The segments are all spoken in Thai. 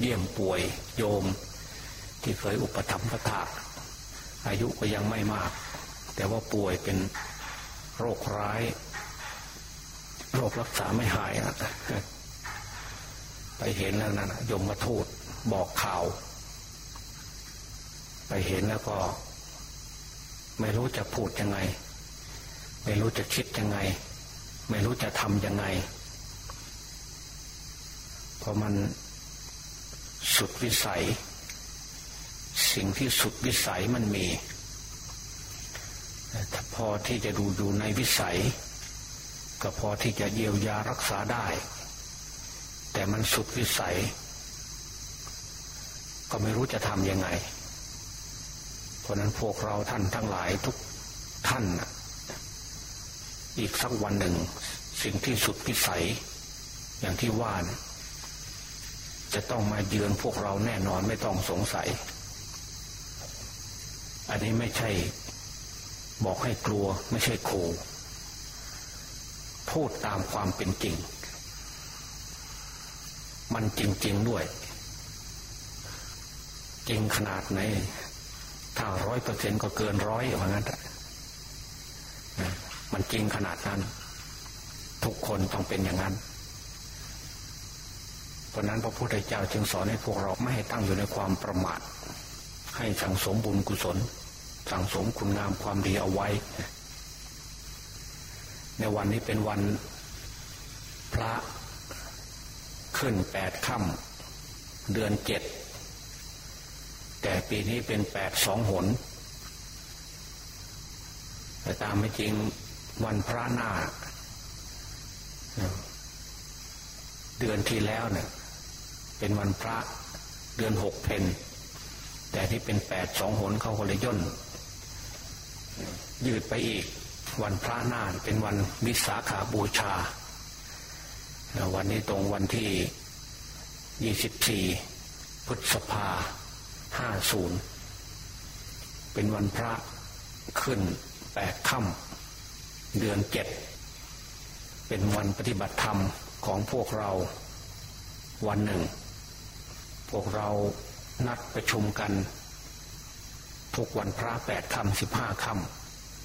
เยี่ยมป่วยโยม ที่เคยอุปถัมภะอายุก็ยังไม่มาก แต่ว่าป่วยเป็นโรคร้าย โรครักษาไม่หายนะไปเห็นแล้วนะยมมาทูตบอกข่าว ไปเห็นแล้วก็ ไม่รู้จะพูดยังไง ไม่รู้จะคิดยังไง ไม่รู้จะทำยังไง เพราะมัน สุดวิสัย สิ่งที่สุดวิสัยมันมีถ้าพอที่จะดูอยู่ในวิสัย ก็พอที่จะเยียวยารักษาได้ แต่มันสุดวิสัย ก็ไม่รู้จะทำยังไง เพราะนั้นพวกเราท่านทั้งหลายทุกท่านอีกสักวันหนึ่ง สิ่งที่สุดวิสัย อย่างที่ว่านะ จะต้องมาเยือนพวกเราแน่นอนไม่ต้องสงสัย อันนี้ไม่ใช่ บอกให้กลัวไม่ใช่โคพูดตามความเป็นจริง มันจริง ๆ ด้วย จริงขนาดไหน ถ้าร้อยเปอร์เซ็นก็เกินร้อยว่างั้นมันจริงขนาดนั้น ทุกคนต้องเป็นอย่างนั้น เพราะนั้นพระพุทธเจ้าจึงสอนให้พวกเราไม่ให้ตั้งอยู่ในความประมาท ให้สั่งสมบุญกุศล สั่งสมคุณงามความดีเอาไว้ ในวันนี้เป็นวันพระขึ้นแปดค่ำเดือนเจ็ด แต่ปีนี้เป็นแปดสองหน แต่ตามไม่จริงวันพระหน้า เดือนที่แล้วเนี่ย เป็นวันพระเดือนหกเพนแต่ที่เป็นแปดสองหนเขาก็เลยย่น ยืดไปอีก วันพระนานเป็นวันวิสาขาบูชา วันนี้ตรงวันที่ยี่สิบสี่พฤษภาห้าศูนย์เป็นวันพระขึ้นแปดค่ำเดือนเจ็ดเป็นวันปฏิบัติธรรมของพวกเราวันหนึ่ง พวกเรานัดประชุมกัน ทุกวันพระแปดคำสิบห้าค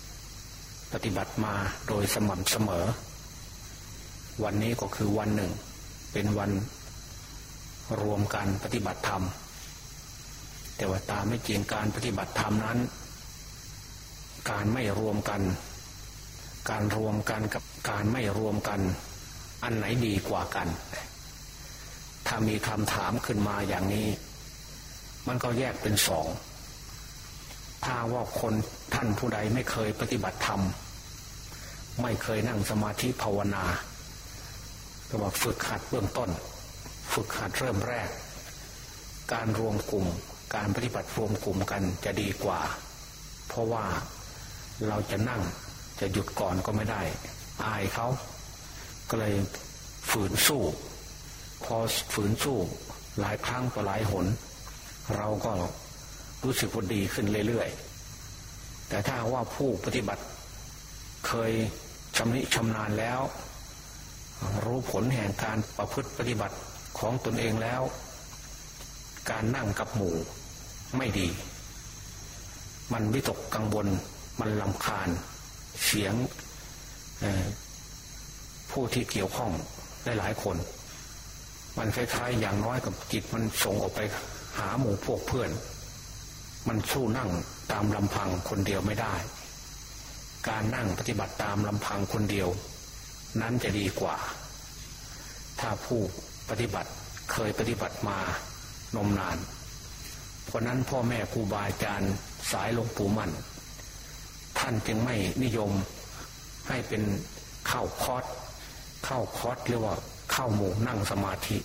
ำปฏิบัติมาโดยสม่ำเสมอ วันนี้ก็คือวันหนึ่ง เป็นวันรวมกันปฏิบัติธรรม แต่ว่าตามไม่จริงการปฏิบัติธรรมนั้น การไม่รวมกัน การรวมกันกับการไม่รวมกัน อันไหนดีกว่ากัน ถ้ามีคำถามขึ้นมาอย่างนี้ มันก็แยกเป็นสอง ถ้าว่าคนท่านผู้ใดไม่เคยปฏิบัติธรรม ไม่เคยนั่งสมาธิภาวนาก็ว่าฝึกหัดเบื้องต้น ฝึกหัดเริ่มแรก การรวมกลุ่ม การปฏิบัติรวมกลุ่มกันจะดีกว่า เพราะว่าเราจะนั่งจะหยุดก่อนก็ไม่ได้ อายเขา ก็เลยฝืนสู้ พอฝืนสู้หลายครั้งต่อหลายหน เราก็รู้สึกว่าดีขึ้นเรื่อยๆ แต่ถ้าว่าผู้ปฏิบัติ เคยชำนิชำนาญแล้ว รู้ผลแห่งการประพฤติปฏิบัติของตนเองแล้ว การนั่งกับหมู่ไม่ดี มันวิตกกังวลมันลำคาญเสียงผู้ที่เกี่ยวข้องได้หลายคน มันคล้ายๆ อย่างน้อยกับจิตมันส่งออกไปหาหมู่พวกเพื่อน มันสู้นั่งตามลำพังคนเดียวไม่ได้ การนั่งปฏิบัติตามลำพังคนเดียว นั้นจะดีกว่า ถ้าผู้ปฏิบัติเคยปฏิบัติมานมนาน เพราะนั้นพ่อแม่ครูบาอาจารย์สายหลวงปู่มั่น ท่านจึงไม่นิยมให้เป็นเข้าคอร์สเข้าคอร์สเรียกว่า เข้าหมู่นั่งสมาธิ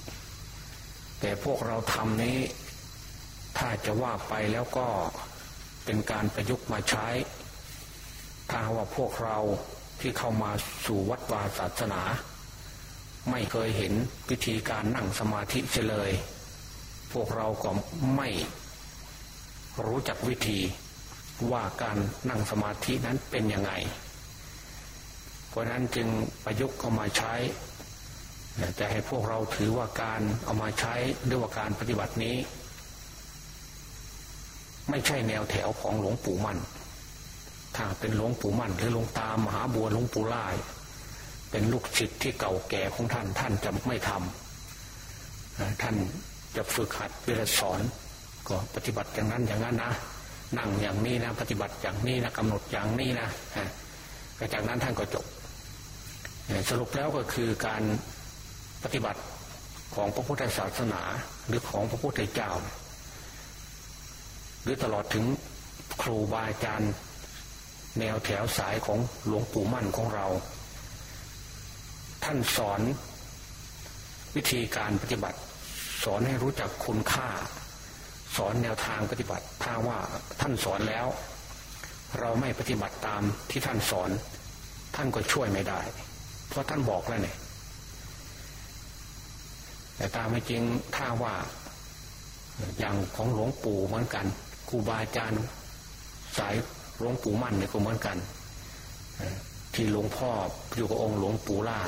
แต่พวกเราทำนี้ ถ้าจะว่าไปแล้วก็เป็นการประยุกต์มาใช้ ถ้าว่าพวกเราที่เข้ามาสู่วัดวาศาสนา ไม่เคยเห็นวิธีการนั่งสมาธิเลย พวกเราก็ไม่รู้จักวิธีว่าการนั่งสมาธินั้นเป็นยังไง เพราะนั้นจึงประยุกต์เข้ามาใช้ จะให้พวกเราถือว่าการเอามาใช้หรือว่าการปฏิบัตินี้ ไม่ใช่แนวแถวของหลวงปู่มั่น ถ้าเป็นหลวงปู่มั่น หรือหลวงตามหาบัวหลวงปู่ล่าย เป็นลูกศิษย์ที่เก่าแก่ของท่านท่านจะไม่ทำท่านจะฝึกหัดเวลาสอน ก็ปฏิบัติอย่างนั้นอย่างนั้นนะนั่งอย่างนี้นะปฏิบัติอย่างนี้นะกำหนดอย่างนี้นะจากนั้นท่านก็จบสรุปแล้วก็คือการ ปฏิบัติของพระพุทธศาสนาหรือของพระพุทธเจ้า หรือตลอดถึงครูบาอาจารย์แนวแถวสายของหลวงปู่มั่นของเรา ท่านสอนวิธีการปฏิบัติ สอนให้รู้จักคุณค่า สอนแนวทางปฏิบัติถ้าว่าท่านสอนแล้ว เราไม่ปฏิบัติตามที่ท่านสอน ท่านก็ช่วยไม่ได้ เพราะท่านบอกแล้วเนี่ย แต่ตามไม่จริงถ้าว่าอย่างของหลวงปู่เหมือนกันครูบาอาจารย์สายหลวงปู่มั่นเนี่ยก็เหมือนกันที่หลวงพ่ออยู่กับองค์หลวงปู่ล่า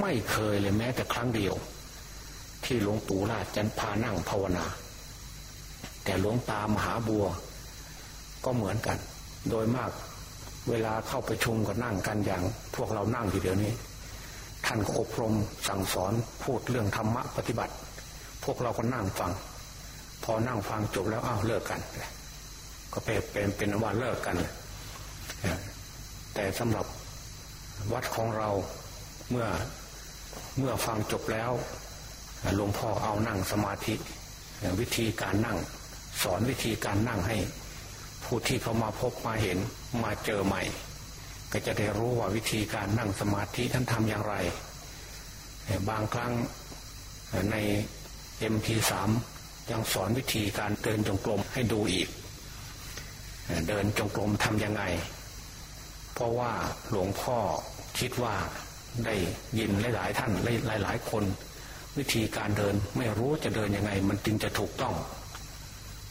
ไม่เคยเลยแม้แต่ครั้งเดียว ที่หลวงปู่ล่าจันพานั่งภาวนา แต่หลวงตามหาบัว ก็เหมือนกัน โดยมากเวลาเข้าประชุมก็นั่งกันอย่าง พวกเรานั่งอยู่เดี๋ยวนี้ ท่านก็อบรมสั่งสอนพูดเรื่องธรรมะปฏิบัติ พวกเราก็นั่งฟัง พอนั่งฟังจบแล้วอ้าวเลิกกัน ก็เป็นเป็นเป็นวันเลิกกัน แต่สำหรับวัดของเราเมื่อเมื่อฟังจบแล้วหลวงพ่อเอานั่งสมาธิวิธีการนั่ง สอนวิธีการนั่งให้ ผู้ที่เขามาพบมาเห็นมาเจอใหม่ ก็จะได้รู้ว่าวิธีการนั่งสมาธิท่านทำอย่างไร บางครั้งใน MP3 ยังสอนวิธีการเดินจงกรมให้ดูอีก เดินจงกรมทำยังไง เพราะว่าหลวงพ่อคิดว่าได้ยินหลายๆท่านหลายๆคน วิธีการเดินไม่รู้จะเดินยังไง มันจึงจะถูกต้อง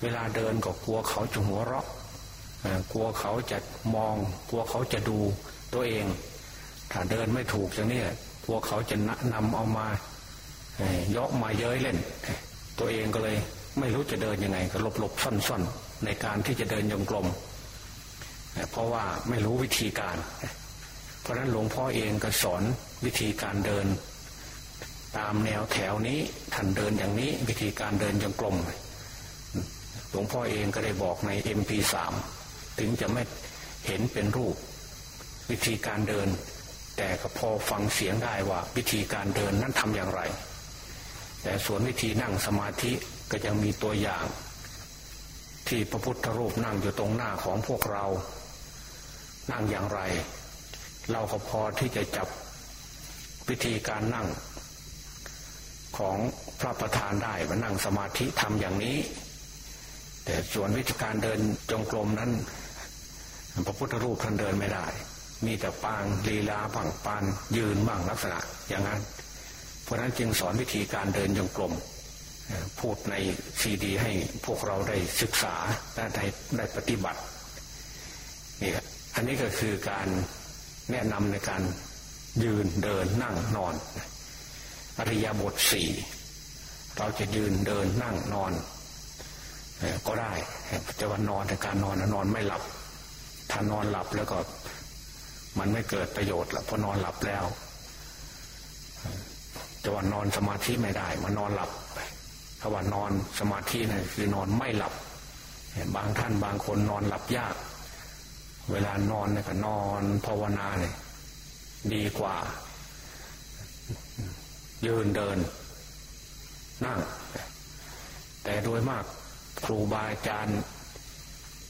เวลาเดินก็กลัวเขาจะหัวเราะ กลัวเขาจะมอง กลัวเขาจะดูตัวเอง ถ้าเดินไม่ถูกอย่างนี้กลัวเขาจะนำเอามาเยาะมาเย้ยเล่น ตัวเองก็เลย ไม่รู้จะเดินยังไง ก็หลบหลบซ่อนซ่อนในการที่จะเดินยงกลม เพราะว่าไม่รู้วิธีการ เพราะนั้นหลวงพ่อเองก็สอนวิธีการเดิน ตามแนวแถวนี้ท่านเดินอย่างนี้ วิธีการเดินยงกลมหลวงพ่อเองก็ได้บอกใน MP3 ถึงจะไม่เห็นเป็นรูป วิธีการเดิน แต่ก็พอฟังเสียงได้ว่าวิธีการเดินนั้นทำอย่างไร แต่ส่วนวิธีนั่งสมาธิก็ยังมีตัวอย่าง ที่พระพุทธรูปนั่งอยู่ตรงหน้าของพวกเรา นั่งอย่างไร เราก็พอที่จะจับวิธีการนั่งของพระประธานได้ว่านั่งสมาธิทำอย่างนี้ แต่ส่วนวิธีการเดินจงกรมนั้น พระพุทธรูปท่านเดินไม่ได้ มีแต่ปางลีลาบังปานยืนบ้างลักษณะอย่างนั้น เพราะนั้นจึงสอนวิธีการเดินจงกรมพูดในซีดีให้พวกเราได้ศึกษาและได้ได้ปฏิบัตินี่อันนี้ก็คือการแนะนำในการยืนเดินนั่งนอน อริยบทสี่เราจะยืนเดินนั่งนอนก็ได้จะวันนอนแต่การนอนนอนไม่หลับ ถ้านอนหลับแล้วก็ มันไม่เกิดประโยชน์ละเพราะนอนหลับแล้วจะว่านอนสมาธิไม่ได้มานอนหลับถ้าว่านอนสมาธินะ่คือนอนไม่หลับางท่านบางคนนอนหลับยาก เวลานอนเนี่ยก็นอนภาวนาเนี่ยดีกว่า ยืนเดิน นั่ง แต่โดยมากครูบาอาจารย์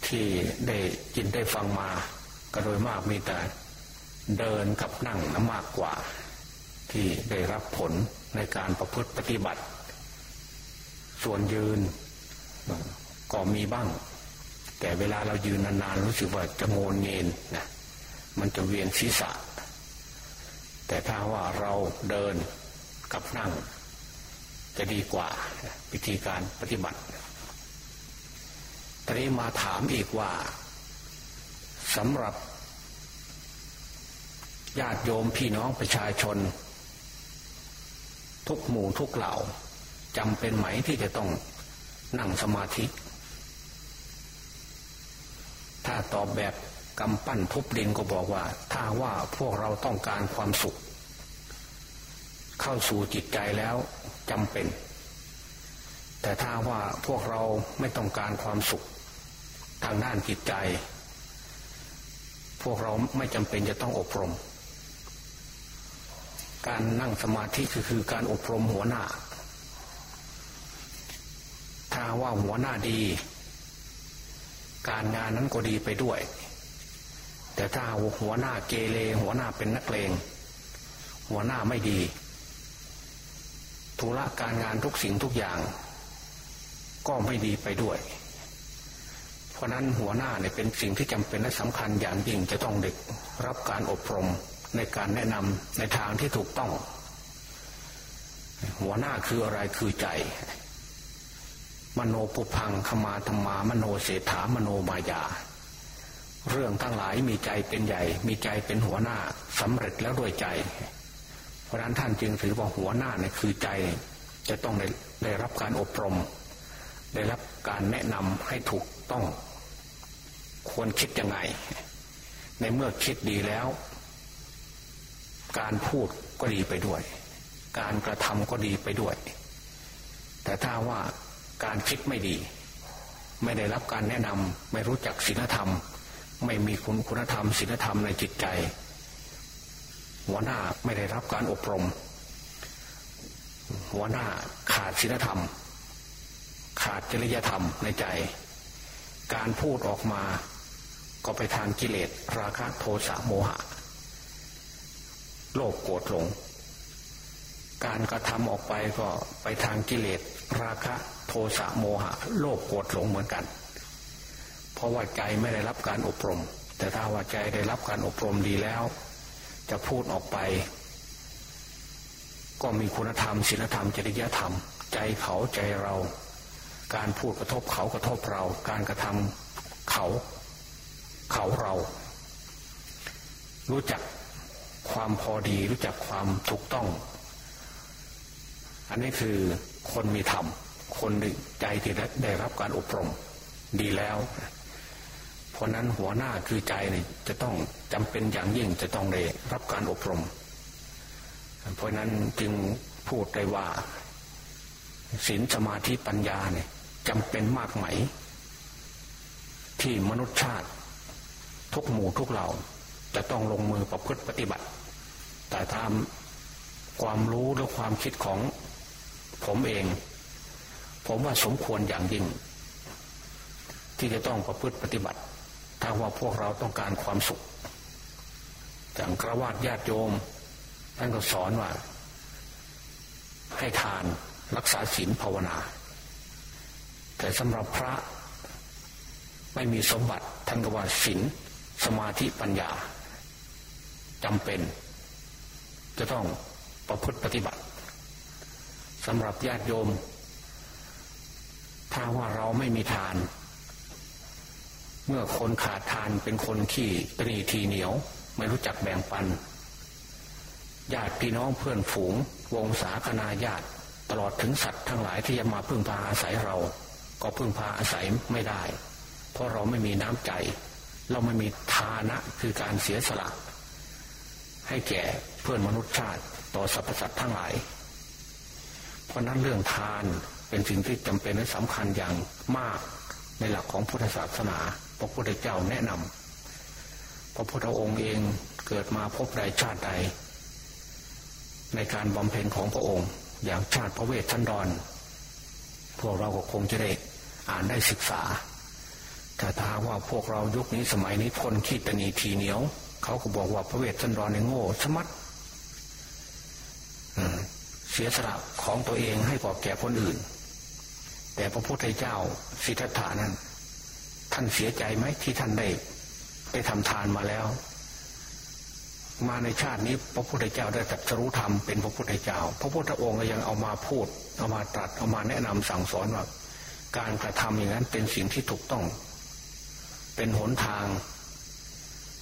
ที่ได้ยินได้ฟังมา ก็โดยมากมีแต่เดินกับนั่งนะมากกว่า ที่ได้รับผลในการประพฤติปฏิบัติ ส่วนยืนก็มีบ้าง แต่เวลาเรายืนนานๆรู้สึกว่าจะโงนเงินนะมันจะเวียนศีรษะ แต่ถ้าว่าเราเดินกับนั่ง จะดีกว่าวิธีการปฏิบัติ ตอนนี้มาถามอีกว่าสำหรับญาติโยมพี่น้องประชาชน ทุกหมู่ทุกเหล่าจำเป็นไหมที่จะต้องนั่งสมาธิ ถ้าตอบแบบกำปั้นทุบดินก็บอกว่า ถ้าว่าพวกเราต้องการความสุข เข้าสู่จิตใจแล้วจำเป็น แต่ถ้าว่าพวกเราไม่ต้องการความสุข ทางด้านจิตใจ พวกเราไม่จำเป็นจะต้องอบรม การนั่งสมาธิคือคือการอบรมหัวหน้า ถ้าว่าหัวหน้าดี การงานนั้นก็ดีไปด้วย แต่ถ้าหัวหน้าเกเรหัวหน้าเป็นนักเลง หัวหน้าไม่ดีธุระการงานทุกสิ่งทุกอย่าง ก็ไม่ดีไปด้วย เพราะนั้นหัวหน้าเนี่ยเป็นสิ่งที่จำเป็นและสำคัญอย่างยิ่งจะต้องเด็กรับการอบรมในการแนะนำในทางที่ถูกต้อง หัวหน้าคืออะไรคือใจ มโนปุพังขมาธรรมามโนเศรษฐามโนมายา เรื่องทั้งหลายมีใจเป็นใหญ่ มีใจเป็นหัวหน้าสำเร็จแล้วด้วยใจ เพราะนั้นท่านจึงถือว่าหัวหน้าเนี่ยคือใจจะต้องได้ได้รับการอบรม ได้รับการแนะนำให้ถูกต้อง ควรคิดยังไง ในเมื่อคิดดีแล้ว การพูดก็ดีไปด้วย การกระทำก็ดีไปด้วย แต่ถ้าว่าการคิดไม่ดี ไม่ได้รับการแนะนำไม่รู้จักศีลธรรม ไม่มีคุณคุณธรรมศีลธรรมในจิตใจ หัวหน้าไม่ได้รับการอบรม หัวหน้าขาดศีลธรรม ขาดจริยธรรมในใจ การพูดออกมา ก็ไปทางกิเลสราคะโทสะโมหะ โลภโกรธหลง การกระทำออกไปก็ไปทางกิเลสราคะโทสะโมหะ โลภโกรธหลงเหมือนกัน เพราะว่าใจไม่ได้รับการอบรม แต่ถ้าว่าใจได้รับการอบรมดีแล้ว จะพูดออกไป ก็มีคุณธรรมศีลธรรมจริยธรรม ใจเขาใจเรา การพูดกระทบเขากระทบเรา การกระทำเขา เขาเรา รู้จักความพอดีรู้จักความถูกต้อง อันนี้คือคนมีธรรม คนใจที่ได้รับการอบรมดีแล้ว เพราะนั้นหัวหน้าคือใจเนี่ยจะต้องจำเป็นอย่างยิ่งจะต้องได้รับการอบรม เพราะนั้นจึงพูดได้ว่าศีลสมาธิปัญญาเนี่ยจำเป็นมากไหม ที่มนุษย์ชาติ ทุกหมู่ทุกเหล่า จะต้องลงมือประพฤติปฏิบัติ แต่ตามความรู้และความคิดของผมเอง ผมว่าสมควรอย่างยิ่ง ที่จะต้องประพฤติปฏิบัติถ้าว่าพวกเราต้องการความสุขจากกระวาดญาติโยมท่านก็สอนว่า ให้ทานรักษาศีลภาวนา แต่สำหรับพระไม่มีสมบัติท่านก็ว่าศีล สมาธิปัญญาจำเป็น จะต้องประพฤติปฏิบัติสำหรับญาติโยม ถ้าว่าเราไม่มีทาน เมื่อคนขาดทานเป็นคนขี้ตรีทีเหนียว ไม่รู้จักแบ่งปัน ญาติพี่น้องเพื่อนฝูง วงศาคณาญาติ ตลอดถึงสัตว์ทั้งหลายที่จะมาพึ่งพาอาศัยเรา ก็พึ่งพาอาศัยไม่ได้ เพราะเราไม่มีน้ำใจ เราไม่มีทานะคือการเสียสละ ให้แก่เพื่อนมนุษย์ชาติต่อสรรพสัตว์ทั้งหลาย เพราะนั้นเรื่องทานเป็นสิ่งที่จำเป็นและสำคัญอย่างมากในหลักของพุทธศาสนา พระพุทธเจ้าแนะนำพระพุทธองค์เองเกิดมาพบใดชาติใด ในการบำเพ็ญของพระองค์ อย่างชาติพระเวทชันดร พวกเราก็คงจะได้อ่านได้ศึกษา แต่ถ้าว่าพวกเรายุคนี้สมัยนี้คนขี้ตนีทีเหนียว เขาก็บอกว่าพระเวทชันดรในโง่สมัดเสียสละของตัวเองให้ก่อแก่คนอื่น แต่พระพุทธเจ้าสิทธัตถานั้น ท่านเสียใจไหมที่ท่านได้ได้ทำทานมาแล้ว มาในชาตินี้พระพุทธเจ้าได้ตรัสรู้ธรรมเป็นพระพุทธเจ้า พระพุทธองค์ยังเอามาพูดเอามาตรัสเอามาแนะนำสั่งสอนว่าการกระทำอย่างนั้นเป็นสิ่งที่ถูกต้อง เป็นหนทาง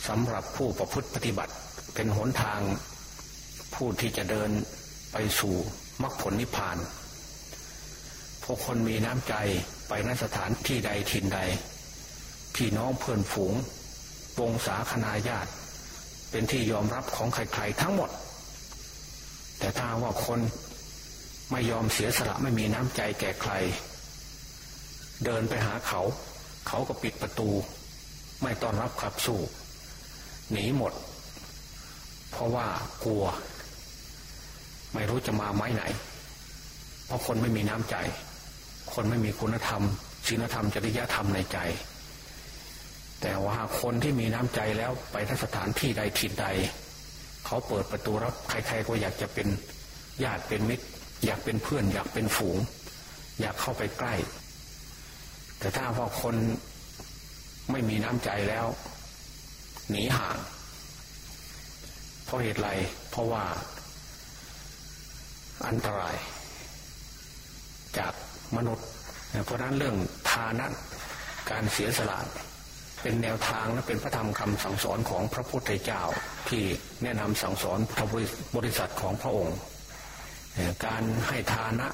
สำหรับผู้ประพฤติปฏิบัติ เป็นหนทางผู้ที่จะเดินไปสู่มรรคผลนิพพานพวกคนมีน้ำใจไปนสถานที่ใดทินใด พี่น้องเพื่อนฝูง วงศาคณาญาติ เป็นที่ยอมรับของใครๆทั้งหมด แต่ถ้าว่าคนไม่ยอมเสียสละไม่มีน้ำใจแก่ใคร เดินไปหาเขา เขาก็ปิดประตู ไม่ต้อนรับขับสู้ หนีหมด เพราะว่ากลัว ไม่รู้จะมาไม้ไหน เพราะคนไม่มีน้ำใจ คนไม่มีคุณธรรมศีลธรรมจริยธรรมในใจ แต่ว่าคนที่มีน้ำใจแล้วไปทัสถานที่ใดทิศใด เขาเปิดประตูรับใครๆก็อยากจะเป็นญาติเป็นมิตร อยากเป็นเพื่อน อยากเป็นฝูง อยากเข้าไปใกล้ แต่ถ้าว่าคน ไม่มีน้ำใจแล้ว หนีห่างเพราะเหตุไร เพราะว่า อันตราย จากมนุษย์ เพราะนั้นเรื่องทานะการเสียสละเป็นแนวทางและเป็นพระธรรมคำสั่งสอนของพระพุทธเจ้าที่แนะนำสั่งสอนพระบริษัทของพระองค์ การให้ทานะ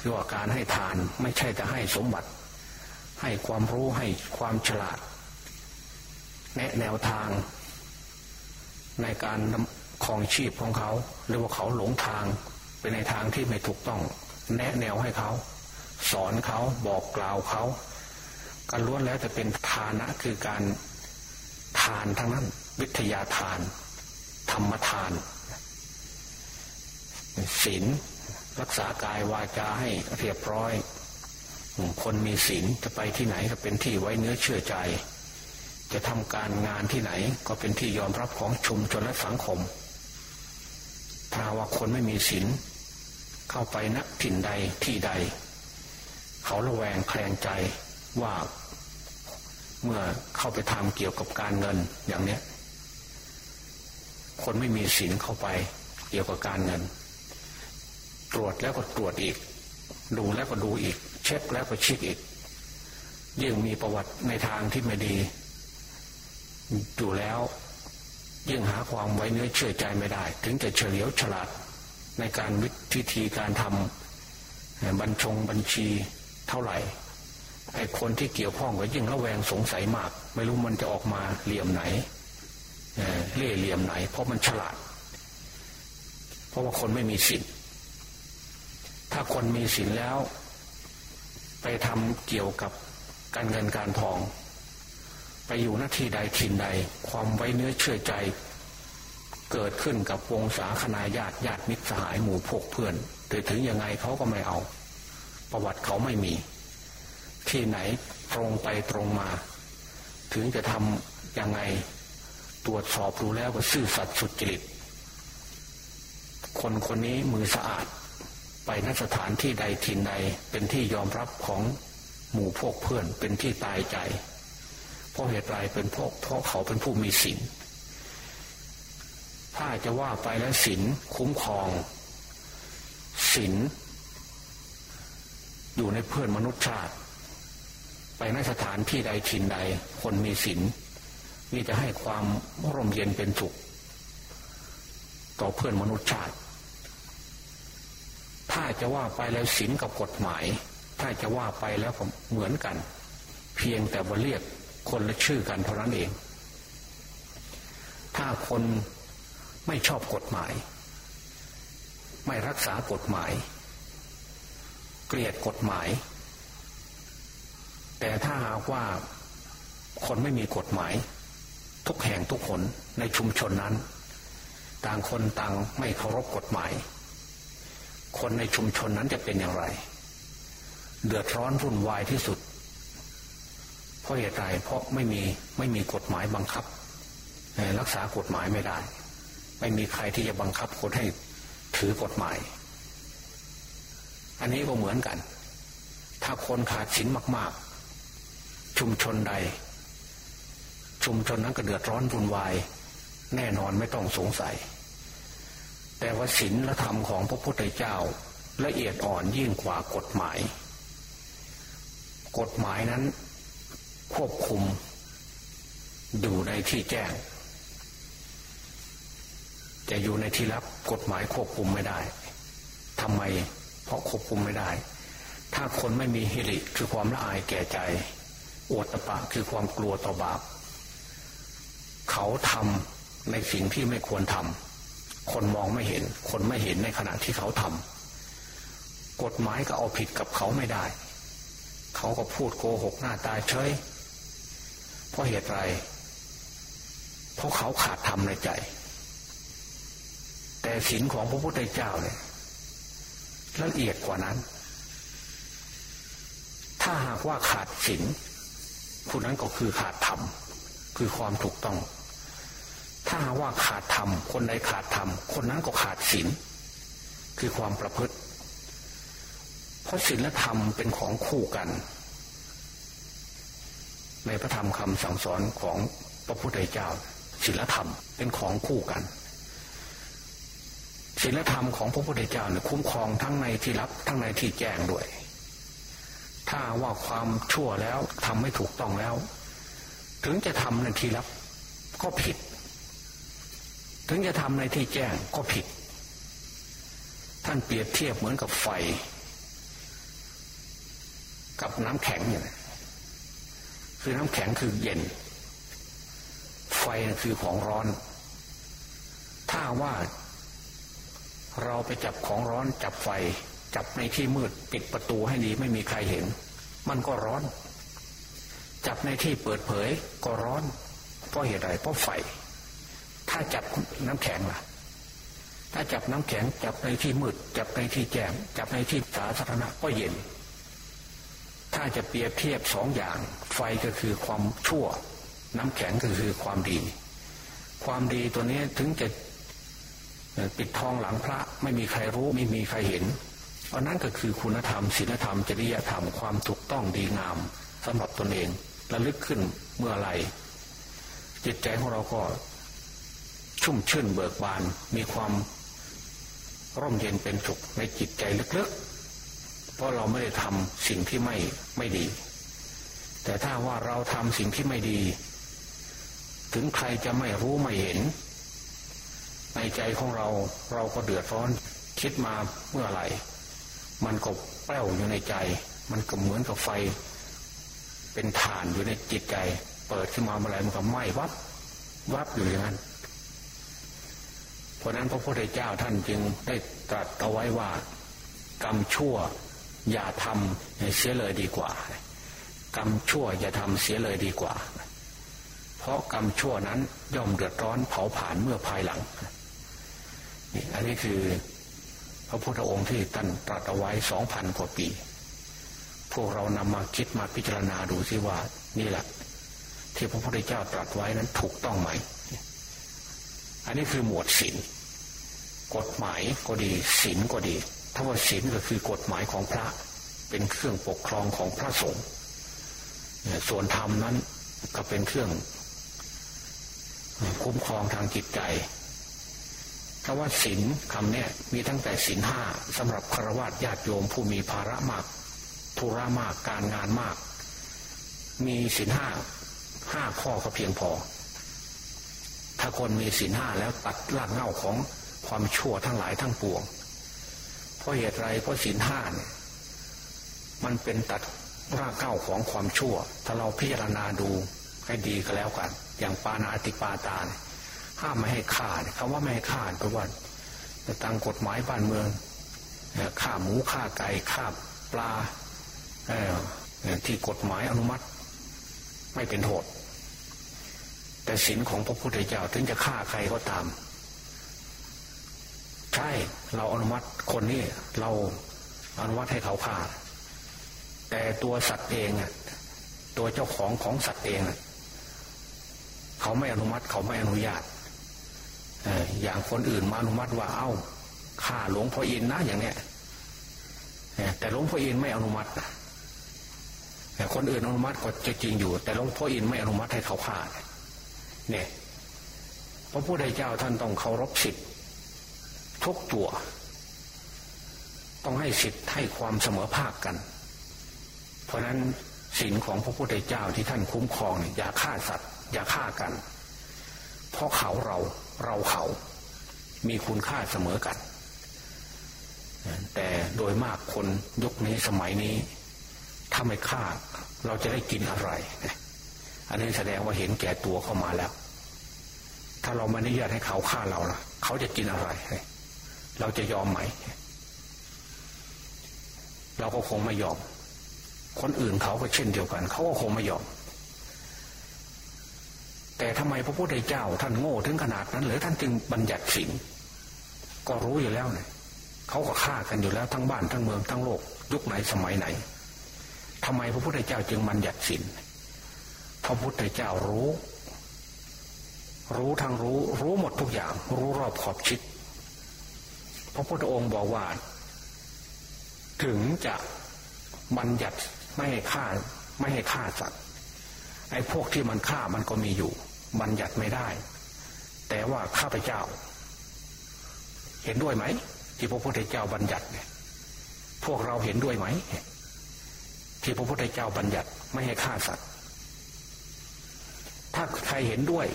คือว่าการให้ทานไม่ใช่จะให้สมบัติ ให้ความรู้ให้ความฉลาด แนะแนวทาง ในการคองชีพของเขา หรือว่าเขาหลงทางไปในทางที่ไม่ถูกต้อง แนะแนวให้เขา สอนเขาบอกกล่าวเขาการล้วนแล้วจะเป็นทานะคือการทานทั้งนั้น วิทยาทาน ธรรมทานศีลรักษากายวาจาให้เรียบร้อย คนมีศีลจะไปที่ไหนก็เป็นที่ไว้เนื้อเชื่อใจ จะทำการงานที่ไหน ก็เป็นที่ยอมรับของชุมชนและสังคมถ้าว่าคนไม่มีศีลเข้าไปณถิ่นใดที่ใด เขาระแวงแคลงใจว่าเมื่อเข้าไปทำเกี่ยวกับการเงินอย่างเนี้ย คนไม่มีศีลเข้าไปเกี่ยวกับการเงิน ตรวจแล้วก็ตรวจอีก ดูแล้วก็ดูอีก เช็คแล้วก็เช็คอีกยิ่งมีประวัติในทางที่ไม่ดี อยู่แล้วยิ่งหาความไว้เนื้อเชื่อใจไม่ได้ ถึงจะเฉลียวฉลาดในการวิธีการทำบัญชงบัญชีเท่าไหร่ไอ้คนที่เกี่ยวข้องก็ยิ่งระแวงสงสัยมาก ไม่รู้มันจะออกมาเหลี่ยมไหนเล่เหลี่ยมไหน เพราะมันฉลาด เพราะว่าคนไม่มีสิทธิ์ถ้าคนมีสินแล้ว ไปทำเกี่ยวกับการเงินการทอง ไปอยู่หน้าที่ใดถิ่นใด ความไว้เนื้อเชื่อใจ เกิดขึ้นกับวงศาคณาญาติญาติมิตรสหายหมู่พกเพื่อนแต่ถึงยังไงเขาก็ไม่เอา ประวัติเขาไม่มี ที่ไหนตรงไปตรงมา ถึงจะทำยังไงตรวจสอบดูแล้วก็ซื่อสัตย์สุจริต คนคนนี้มือสะอาดไปนสถานที่ใดถิ่นใดเป็นที่ยอมรับของหมู่พวกเพื่อนเป็นที่ตายใจ เพราะเหตุไรเป็นพวกเพราะเขาเป็นผู้มีศีลถ้าจะว่าไปแล้วศีลคุ้มครองศีลอยู่ในเพื่อนมนุษยชาติ ไปนสถานที่ใดถิ่นใด คนมีศีลนี่จะให้ความร่มเย็นเป็นสุขต่อเพื่อนมนุษย์ชาติ ถ้าจะว่าไปแล้วศีลกับกฎหมาย ถ้าจะว่าไปแล้วก็เหมือนกัน เพียงแต่ว่าเรียก คนละชื่อกันเท่านั้นเอง ถ้าคนไม่ชอบกฎหมาย ไม่รักษากฎหมาย เกลียดกฎหมาย แต่ถ้าหากว่าคนไม่มีกฎหมาย ทุกแห่งทุกคนในชุมชนนั้น ต่างคนต่างไม่เคารพกฎหมาย คนในชุมชนนั้นจะเป็นอย่างไร เดือดร้อนวุ่นวายที่สุด เพราะเหตุไรเพราะไม่มีไม่มีกฎหมายบังคับ รักษากฎหมายไม่ได้ ไม่มีใครที่จะบังคับคนให้ถือกฎหมาย อันนี้ก็เหมือนกัน ถ้าคนขาดศีลมาก ๆ ชุมชนใด ชุมชนนั้นก็เดือดร้อนวุ่นวาย แน่นอนไม่ต้องสงสัย แต่ว่าศีลและธรรมของพระพุทธเจ้าละเอียดอ่อนยิ่งกว่ากฎหมาย กฎหมายนั้น ควบคุม อยู่ในที่แจ้งจะอยู่ในที่ลับกฎหมายควบคุมไม่ได้ทำไม เพราะควบคุมไม่ได้ ถ้าคนไม่มีฮิริคือความละอายแก่ใจอวดตะปะคือความกลัวต่อบาป เขาทำในสิ่งที่ไม่ควรทำคนมองไม่เห็น คนไม่เห็นในขณะที่เขาทำกฎหมายก็เอาผิดกับเขาไม่ได้ เขาก็พูดโกหกหน้าตาเฉย เพราะเหตุไร เพราะเขาขาดธรรมในใจ แต่ศีลของพระพุทธเจ้าเนี่ยละเอียดกว่านั้น ถ้าหากว่าขาดศีลผู้นั้นก็คือขาดธรรม คือความถูกต้อง ถ้าหากว่าขาดธรรม คนใดขาดธรรม คนนั้นก็ขาดศีล คือความประพฤติ เพราะศีลและธรรมเป็นของคู่กัน ในพระธรรมคำสั่งสอนของพระพุทธเจ้าศีลธรรมเป็นของคู่กันศีลธรรมของพระพุทธเจ้าเนี่ยคุ้มครองทั้งในที่รับทั้งในที่แจ้งด้วย ถ้าว่าความชั่วแล้วทำไม่ถูกต้องแล้ว ถึงจะทำในที่รับก็ผิด ถึงจะทำในที่แจ้งก็ผิด ท่านเปรียบเทียบเหมือนกับไฟ กับน้ำแข็งเนี่ย คือน้ำแข็งคือเย็น ไฟคือของร้อน ถ้าว่า เราไปจับของร้อนจับไฟ จับในที่มืดปิดประตูให้ดีไม่มีใครเห็น มันก็ร้อน จับในที่เปิดเผยก็ร้อน เพราะเหตุใดเพราะไฟ ถ้าจับน้ำแข็งล่ะถ้าจับน้ำแข็งจับในที่มืด จับในที่แจ้งจับในที่สาธารณะก็เย็น ถ้าจะเปรียบเทียบสองอย่าง ไฟก็คือความชั่ว น้ำแข็งก็คือความดี ความดีตัวนี้ถึงจะปิดทองหลังพระไม่มีใครรู้ไม่มีใครเห็นอันนั้นก็คือคุณธรรมศีลธรรมจริยธรรมความถูกต้องดีงามสำหรับตนเองระลึกขึ้นเมื่อไรจิตใจของเราก็ชุ่มชื่นเบิกบานมีความร่มเย็นเป็นสุขในจิตใจลึกๆ เพราะเราไม่ได้ทำสิ่งที่ไม่ไม่ดี แต่ถ้าว่าเราทำสิ่งที่ไม่ดี ถึงใครจะไม่รู้ไม่เห็น ในใจของเราเราก็เดือดร้อนคิดมาเมื่อไหร่ มันก็แป้วอยู่ในใจ มันก็เหมือนกับไฟ เป็นฐานอยู่ในจิตใจ เปิดขึ้นมาเมื่อไหร่มันก็ไหม้วับวับอยู่อย่างนั้นเพราะนั้นพระพุทธเจ้าท่านจึงได้ตรัสเอาไว้ว่ากรรมชั่ว อย่าทำเสียเลยดีกว่า กรรมชั่วอย่าทำเสียเลยดีกว่า เพราะกรรมชั่วนั้นย่อมเดือดร้อนเผาผลาญเมื่อภายหลังอันนี้คือพระพุทธองค์ที่ท่านตรัสเอาไว้สองพันกว่าปี พวกเรานำมาคิดมาพิจารณาดูสิว่านี่แหละที่พระพุทธเจ้าตรัสไว้นั้นถูกต้องไหม อันนี้คือหมวดศีลกฎหมายก็ดีศีลก็ดี ถ้าว่าศีลก็คือกฎหมายของพระ เป็นเครื่องปกครองของพระสงฆ์ส่วนธรรมนั้นก็เป็นเครื่อง คุ้มครองทางจิตใจคำว่าศีลคำนี้มีตั้งแต่ศีลห้าสำหรับฆราวาสญาติโยมผู้มีภาระมากธุระมากการงานมาก มีศีลห้าห้าข้อก็เพียงพอ ถ้าคนมีศีลห้าแล้วตัดรากเหง้าของความชั่วทั้งหลายทั้งปวง ราะเหตุไรเพราะศีลห้าเนี่ยมันเป็นตัดรากเหง้าของความชั่ว ถ้าเราพิจารณาดูให้ดีก็แล้วกัน อย่างปานาติปาตาเนี่ยห้ามไม่ให้ฆ่าคำว่าไม่ให้ฆ่าเพราะว่าตามกฎหมายบ้านเมืองฆ่าหมูฆ่าไก่ฆ่าปลาที่กฎหมายอนุมัติ ไม่เป็นโทษแต่ศีลของพระพุทธเจ้าถึงจะฆ่าใครก็ตาม ใช่ เราอนุมัติคนนี้เราอนุมัติให้เขาฆ่า แต่ตัวสัตว์เองอะตัวเจ้าของของสัตว์เองเขาไม่อนุมัติเขาไม่อนุญาตอย่างคนอื่นมาอนุมัติว่าเอ้าฆ่าหลวงพ่ออินนะอย่างเนี้ยแต่หลวงพ่ออินไม่อนุมัติแต่คนอื่นอนุมัติก็จะจริงอยู่ แต่หลวงพ่ออินไม่อนุมัติให้เขาฆ่าเนี่ยพระพุทธเจ้าท่านต้องเคารพสิทธิ์ ทุกตัว ต้องให้สิทธิ์ให้ความเสมอภาคกัน เพราะนั้นศีลของพระพุทธเจ้าที่ท่านคุ้มครองอย่าฆ่าสัตว์อย่าฆ่ากัน เพราะเขาเราเราเขา มีคุณค่าเสมอกัน แต่โดยมากคนยุคนี้สมัยนี้ ถ้าไม่ฆ่าเราจะได้กินอะไร อันนี้แสดงว่าเห็นแก่ตัวเข้ามาแล้ว ถ้าเราไม่อนุญาตให้เขาฆ่าเราล่ะ เขาจะกินอะไร เราจะยอมไหม เราก็คงไม่ยอม คนอื่นเขาก็เช่นเดียวกัน เขาก็คงไม่ยอม แต่ทำไมพระพุทธเจ้า ท่านโง่ถึงขนาดนั้นหรือท่านจึงบัญญัติศีลก็รู้อยู่แล้วเนี่ยเขาก็ฆ่ากันอยู่แล้วทั้งบ้านทั้งเมืองทั้งโลก ยุคไหนสมัยไหนทำไมพระพุทธเจ้าจึงบัญญัติศีลพระพุทธเจ้ารู้ รู้ทั้งรู้ รู้หมดทุกอย่าง รู้รอบขอบชิด พระพุทธองค์บอกว่า ถึงจะบัญญัติไม่ให้ฆ่าไม่ให้ฆ่าสัตว์ไอ้พวกที่มันฆ่ามันก็มีอยู่ บัญญัติไม่ได้ แต่ว่าข้าพเจ้า เห็นด้วยไหม ที่พระพุทธเจ้าบัญญัติเนี่ยพวกเราเห็นด้วยไหม ที่พระพุทธเจ้าบัญญัติไม่ให้ฆ่าสัตว์ ถ้าใครเห็นด้วย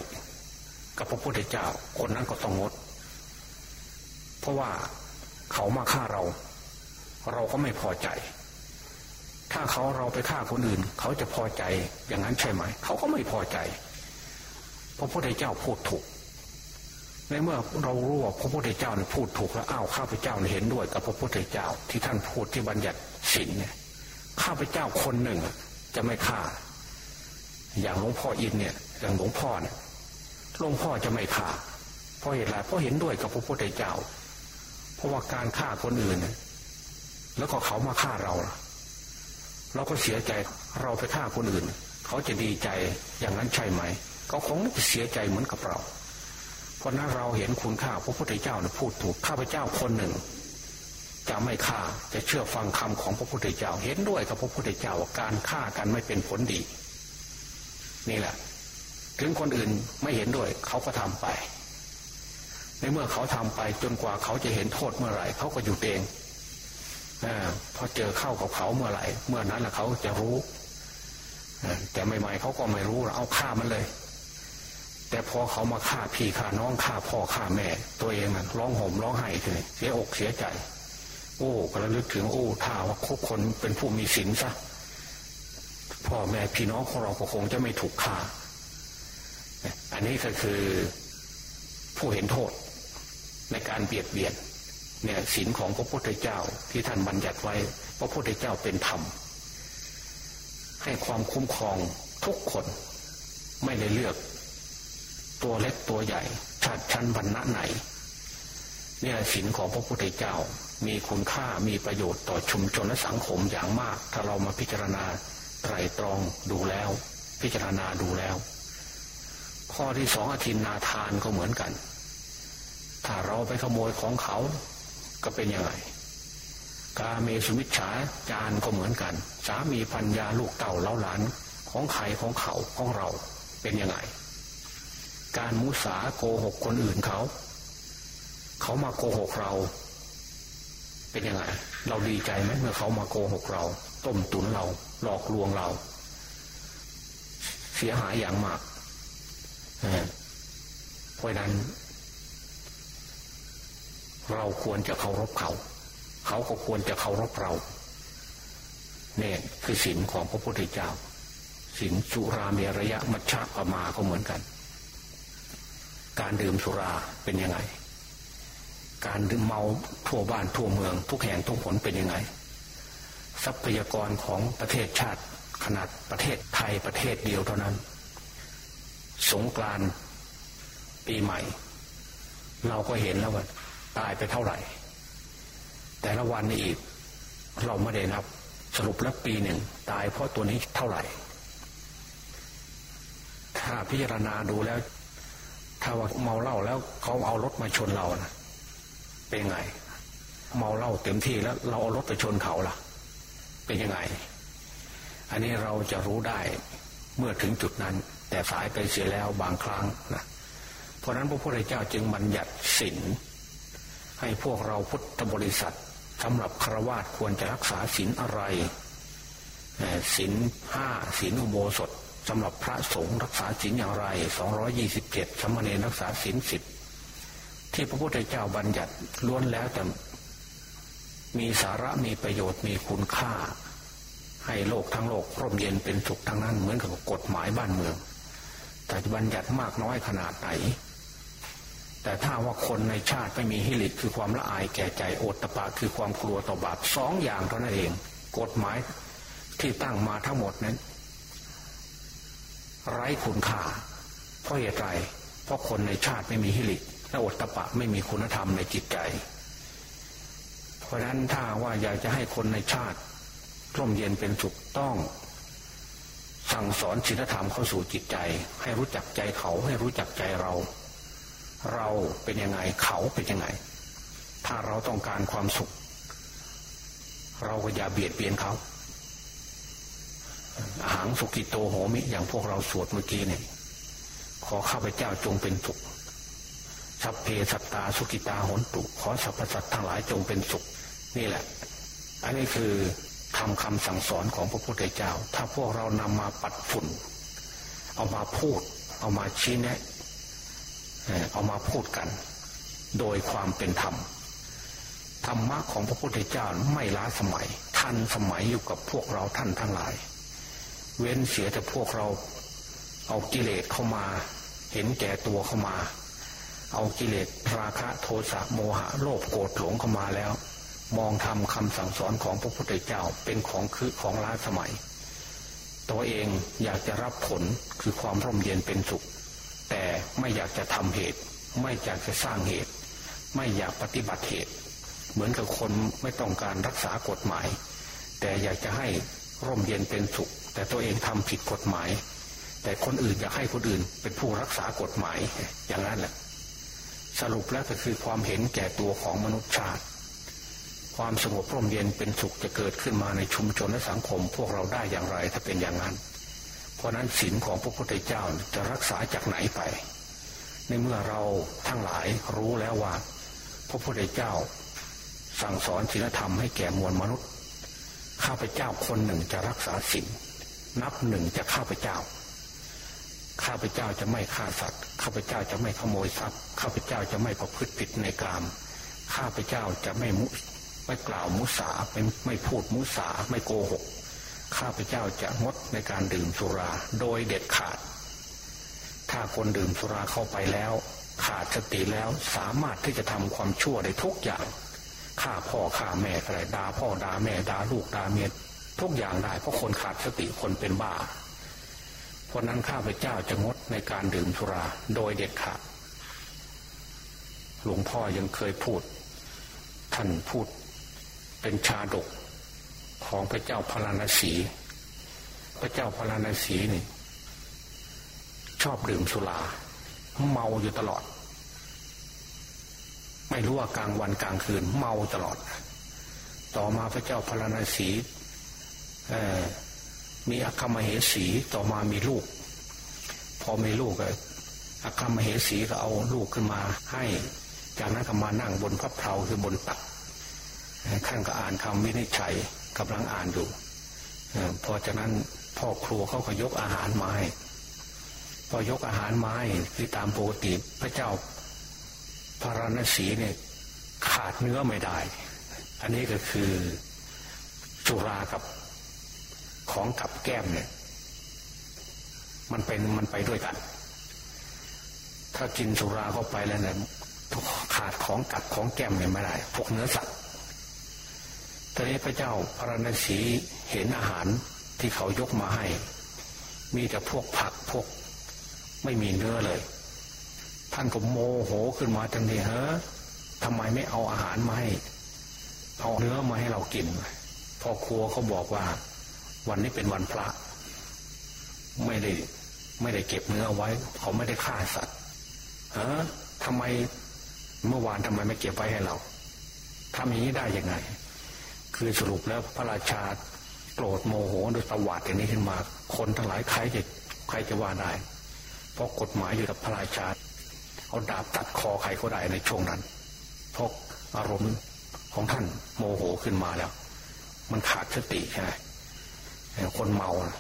กับพระพุทธเจ้าคนนั้นก็ต้องงด เพราะว่าเขามาฆ่าเรา เราก็ไม่พอใจ ถ้าเขาเราไปฆ่าคนอื่น เขาจะพอใจอย่างนั้นใช่ไหม เขาก็ไม่พอใจพระพุทธเจ้าพูดถูกในเมื่อเรารู้ว่าพระพุทธเจ้าเนี่ยพูดถูกแล้วอ้าวข้าพเจ้าเห็นด้วยกับพระพุทธเจ้า ที่ท่านพูดที่บัญญัติศีลเนี่ยข้าพเจ้าคนหนึ่งจะไม่ฆ่า อย่างหลวงพ่ออินเนี่ยอย่างหลวงพ่อเนี่ยหลวงพ่อจะไม่ฆ่าเพราะเหตุไรเพราะเห็นด้วยกับพระพุทธเจ้า เพราะว่าการฆ่าคนอื่นเนี่ยแล้วก็เขามาฆ่าเราเราก็เสียใจเราไปฆ่าคนอื่น เขาจะดีใจอย่างนั้นใช่ไหม เขาคงเสียใจเหมือนกับเรา เพราะนั้นเราเห็นคุณค่าพระพุทธเจ้าเนี่ยพูดถูกข้าพเจ้าคนหนึ่ง จะไม่ฆ่าจะเชื่อฟังคำของพระพุทธเจ้า เห็นด้วยกับพระพุทธเจ้าว่าการฆ่ากันไม่เป็นผลดี นี่แหละ ถึงคนอื่นไม่เห็นด้วย เขาก็ทำไป ในเมื่อเขาทำไปจนกว่าเขาจะเห็นโทษเมื่อไหร่เขาก็อยู่เองอพอเจอเข้ากับเขาเมื่อไหร่ เมื่อนั้นแหละเขาจะรู้แต่ใหม่ๆเขาก็ไม่รู้เอาฆ่ามันเลย แต่พอเขามาฆ่าพี่ฆ่าน้องฆ่าพ่อฆ่าแม่ ตัวเองมันร้องห่มร้องไห้เลยเสียอกเสียใจ โอ้กระลึกถึงโอ้ถ้าว่าคบคนเป็นผู้มีศีลซะพ่อแม่พี่น้องของเราก็คงจะไม่ถูกฆ่าอันนี้ก็คือผู้เห็นโทษ ในการเบียดเบียนเนี่ยศีลของพระพุทธเจ้าที่ท่านบัญญัติไว้ พระพุทธเจ้าเป็นธรรม ให้ความคุ้มครองทุกคนไม่ได้เลือก ตัวเล็กตัวใหญ่ชาติชั้นวรรณะไหน เนี่ยศีลของพระพุทธเจ้ามีคุณค่ามีประโยชน์ต่อชุมชนและสังคมอย่างมาก ถ้าเรามาพิจารณาไตรตรองดูแล้ว พิจารณาดูแล้ว ข้อที่สองอธินนาทานก็เหมือนกัน ถ้าเราไปขโมยของเขา ก็เป็นยังไงกาเมสุมิชฉาจานก็เหมือนกัน สามีพัญญาลูกเต่าเล้าหลานของใครของเขาของเราเป็นยังไง การมุสาโกหกคนอื่นเขา เขามาโกหกเรา เป็นยังไง เราดีใจไหมเมื่อเขามาโกหกเรา ต้มตุนเรา หลอกลวงเรา เสียหายอย่างมากเพราะนั้น เราควรจะเคารพเขา เขาก็ควรจะเคารพเราเนี่ยคือศีลของพระพุทธเจ้าศีลสุราเมระยะมัชฌะปมาก็เหมือนกัน การดื่มสุราเป็นยังไง การดื่มเมาทั่วบ้านทั่วเมือง ทุกแห่งทุกผลเป็นยังไง ทรัพยากรของประเทศชาติขนาดประเทศไทยประเทศเดียวเท่านั้น สงกรานปีใหม่ เราก็เห็นแล้วว่า ตายไปเท่าไหร่ แต่ละวันนี้อีก เราไม่ได้นับ สรุปแล้วปีหนึ่ง ตายเพราะตัวนี้เท่าไหร่ ถ้าพิจารณาดูแล้ว ถ้าว่าเมาเหล้าแล้วเขาเอารถมาชนเรานะเป็นไง เมาเหล้าเต็มที่แล้ว เราเอารถไปชนเขาล่ะ เป็นยังไง อันนี้เราจะรู้ได้เมื่อถึงจุดนั้น แต่สายไปเสียแล้วบางครั้งนะเพราะนั้นพระพุทธเจ้าจึงบัญญัติศีล ให้พวกเราพุทธบริษัทสำหรับครวาสควรจะรักษาศีลอะไรศีลห้าศีลอุโบสถสำหรับพระสงฆ์รักษาศีลอย่างไรสองร้อยี่สิบเจ็ดสมณีรักษาศีลสิบที่พระพุทธเจ้าบัญญัติล้วนแล้วแต่มีสาระมีประโยชน์มีคุณค่า ให้โลกทั้งโลกร่มเย็นเป็นสุขทั้งนั้นเหมือนกับกฎหมายบ้านเมือง แต่บัญญัติมากน้อยขนาดไหน แต่ถ้าว่าคนในชาติไม่มีฮิริคือความละอายแก่ใจโอตตะปะคือความกลัวต่อบาปสองอย่างเท่านั้นเอง กฎหมายที่ตั้งมาทั้งหมดนั้น ไร้คุณค่าเพราะเหตุไรเพราะคนในชาติไม่มีฮิริและโอตตะปะไม่มีคุณธรรมในจิตใจ เพราะฉะนั้นถ้าว่าอยากจะให้คนในชาติร่มเย็นเป็นสุขต้อง สั่งสอนศีลธรรมเข้าสู่จิตใจ ให้รู้จักใจเขาให้รู้จักใจเรา เราเป็นยังไงเขาเป็นยังไง ถ้าเราต้องการความสุข เราก็อย่าเบียดเบียนเขาหางสุกิโตโหมิ อย่างพวกเราสวดเมื่อกี้เนี่ยขอข้าพเจ้าจงเป็นสุขสัพเพสัตตาสุกิตาหนตุขอสรรพสัตว์ทั้งหลายจงเป็นสุข นี่แหละ อันนี้คือทำคำสั่งสอนของพระพุทธเจ้า ถ้าพวกเรานำมาปัดฝุ่น เอามาพูด เอามาชี้แนะ เอามาพูดกัน โดยความเป็นธรรมธรรมะของพระพุทธเจ้าไม่ล้าสมัยท่านสมัยอยู่กับพวกเราท่านทั้งหลาย เว้นเสียแต่พวกเรา เอากิเลสเข้ามา เห็นแก่ตัวเข้ามา เอากิเลสราคะโทสะโมหะโลภโกรธหลงเข้ามาแล้ว มองทำคำสั่งสอนของพระพุทธเจ้าเป็นของคือของล้าสมัย ตัวเองอยากจะรับผลคือความร่มเย็นเป็นสุข ไม่อยากจะทำเหตุ ไม่อยากจะสร้างเหตุ ไม่อยากปฏิบัติเหตุ เหมือนกับคนไม่ต้องการรักษากฎหมาย แต่อยากจะให้ร่มเย็นเป็นสุข แต่ตัวเองทำผิดกฎหมาย แต่คนอื่นอยากให้คนอื่นเป็นผู้รักษากฎหมายอย่างนั้นแหละสรุปแล้วก็คือความเห็นแก่ตัวของมนุษย์ชาติ ความสงบร่มเย็นเป็นสุขจะเกิดขึ้นมาในชุมชนและสังคม พวกเราได้อย่างไรถ้าเป็นอย่างนั้น เพราะนั้นศีลของพระพุทธเจ้าจะรักษาจากไหนไป ในเมื่อเราทั้งหลายรู้แล้วว่า พระพุทธเจ้า สั่งสอนศีลธรรมให้แก่มวลมนุษย์ ข้าพเจ้าคนหนึ่งจะรักษาศีลนับหนึ่งจะข้าพเจ้า ข้าพเจ้าจะไม่ฆ่าสัตว์ ข้าพเจ้าจะไม่ขโมยทรัพย์ ข้าพเจ้าจะไม่ประพฤติผิดในกาม ข้าพเจ้าจะไม่มุไม่กล่าวมุสาไม่ไม่พูดมุสาไม่โกหก ข้าพเจ้าจะงดในการดื่มสุราโดยเด็ดขาด ถ้าคนดื่มสุราเข้าไปแล้ว ขาดสติแล้วสามารถที่จะทำความชั่วได้ทุกอย่างฆ่าพ่อฆ่าแม่อะไรด่าพ่อด่าแม่ด่าลูกด่าเมียทุกอย่างได้เพราะคนขาดสติคนเป็นบ้าเพราะนั้นข้าพเจ้าจะงดในการดื่มสุราโดยเด็ดขาดหลวงพ่อยังเคยพูด ท่านพูดเป็นชาดก ของพระเจ้าพราณสี พระเจ้าพราณสีนี่ ชอบดื่มสุราเมาอยู่ตลอด ไม่รู้ว่ากลางวันกลางคืน เมาตลอด ต่อมาพระเจ้าพราณสีมีอัคมเหสีต่อมามีลูก พอมีลูกอัคมเหสีก็เอาลูกขึ้นมาให้ จากนั้นก็มานั่งบนพระเพลาคือบนตักท่านก็อ่านคำวินิจฉัย กำลังอ่านอยู่พอจากนั้นพ่อครัวเขาก็ยกอาหารมาให้พอยกอาหารมาให้ที่ตามปกติพระเจ้าพระราณสีเนี่ยขาดเนื้อไม่ได้ อันนี้ก็คือสุรากับของกับแก้มเนี่ย มันเป็นมันไปด้วยกัน ถ้ากินสุราเข้าไปแล้วเนี่ยขาดของกัดของแก้มเนี่ยไม่ได้พวกเนื้อสัตว์ ตอนนี้พระเจ้าพระนศีเห็นอาหารที่เขายกมาให้ มีแต่พวกผักพวก ไม่มีเนื้อเลย ท่านก็โมโหขึ้นมาจังเลยเฮ้ทำไมไม่เอาอาหารมาให้เอาเนื้อมาให้เรากินพ่อครัวเขาบอกว่า วันนี้เป็นวันพระ ไม่ได้ไม่ได้เก็บเนื้อไว้ เขาไม่ได้ฆ่าสัตว์เออทำไมเมื่อวานทำไมไม่เก็บไว้ให้เราทำอย่างนี้ได้ยังไง คือสรุปแล้วพระราชาโกรธโมโหโดยตวาดอย่างนี้ขึ้นมา คนทั้งหลายใครจะใครจะว่าได้ เพราะกฎหมายอยู่กับพระราชาเอาดาบตัดคอใครก็ได้ในช่วงนั้นเพราะอารมณ์ของท่านโมโหขึ้นมาแล้ว มันขาดสติใช่ไหมคนเมานะ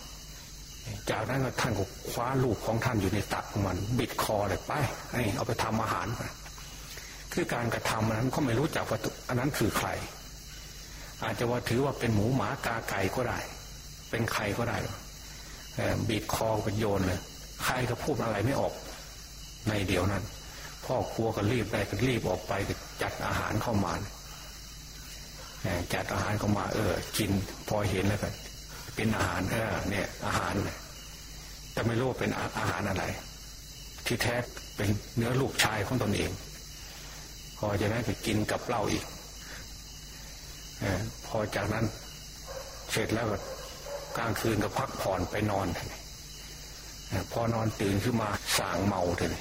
จากนั้นท่านก็คว้าลูกของท่านอยู่ในตักมันบิดคอเลยไปให้เอาไปทำอาหาร คือการกระทำนั้นเขาไม่รู้จักว่าอันนั้นคือใคร อาจจะว่าถือว่าเป็นหมูหมากาไก่ก็ได้ เป็นใครก็ได้บีดคอเป็นโยนเลยใครก็พูดอะไรไม่ออก ในเดียวนั้น พ่อครัวก็รีบไปก็รีบออกไปจัดอาหารเข้ามาจัดอาหารเข้ามา เออ กินพอเห็นแล้วก็เป็นอาหารเออเนี่ย อาหารแต่ไม่รู้เป็นอาหารอะไร ที่แท้เป็นเนื้อลูกชายของตนเองพอจะได้ไปกินกับเหล้าอีก พอจากนั้น เสร็จแล้วก็กลางคืนก็พักผ่อนไปนอนพอนอนตื่นขึ้นมาสางเมาเลย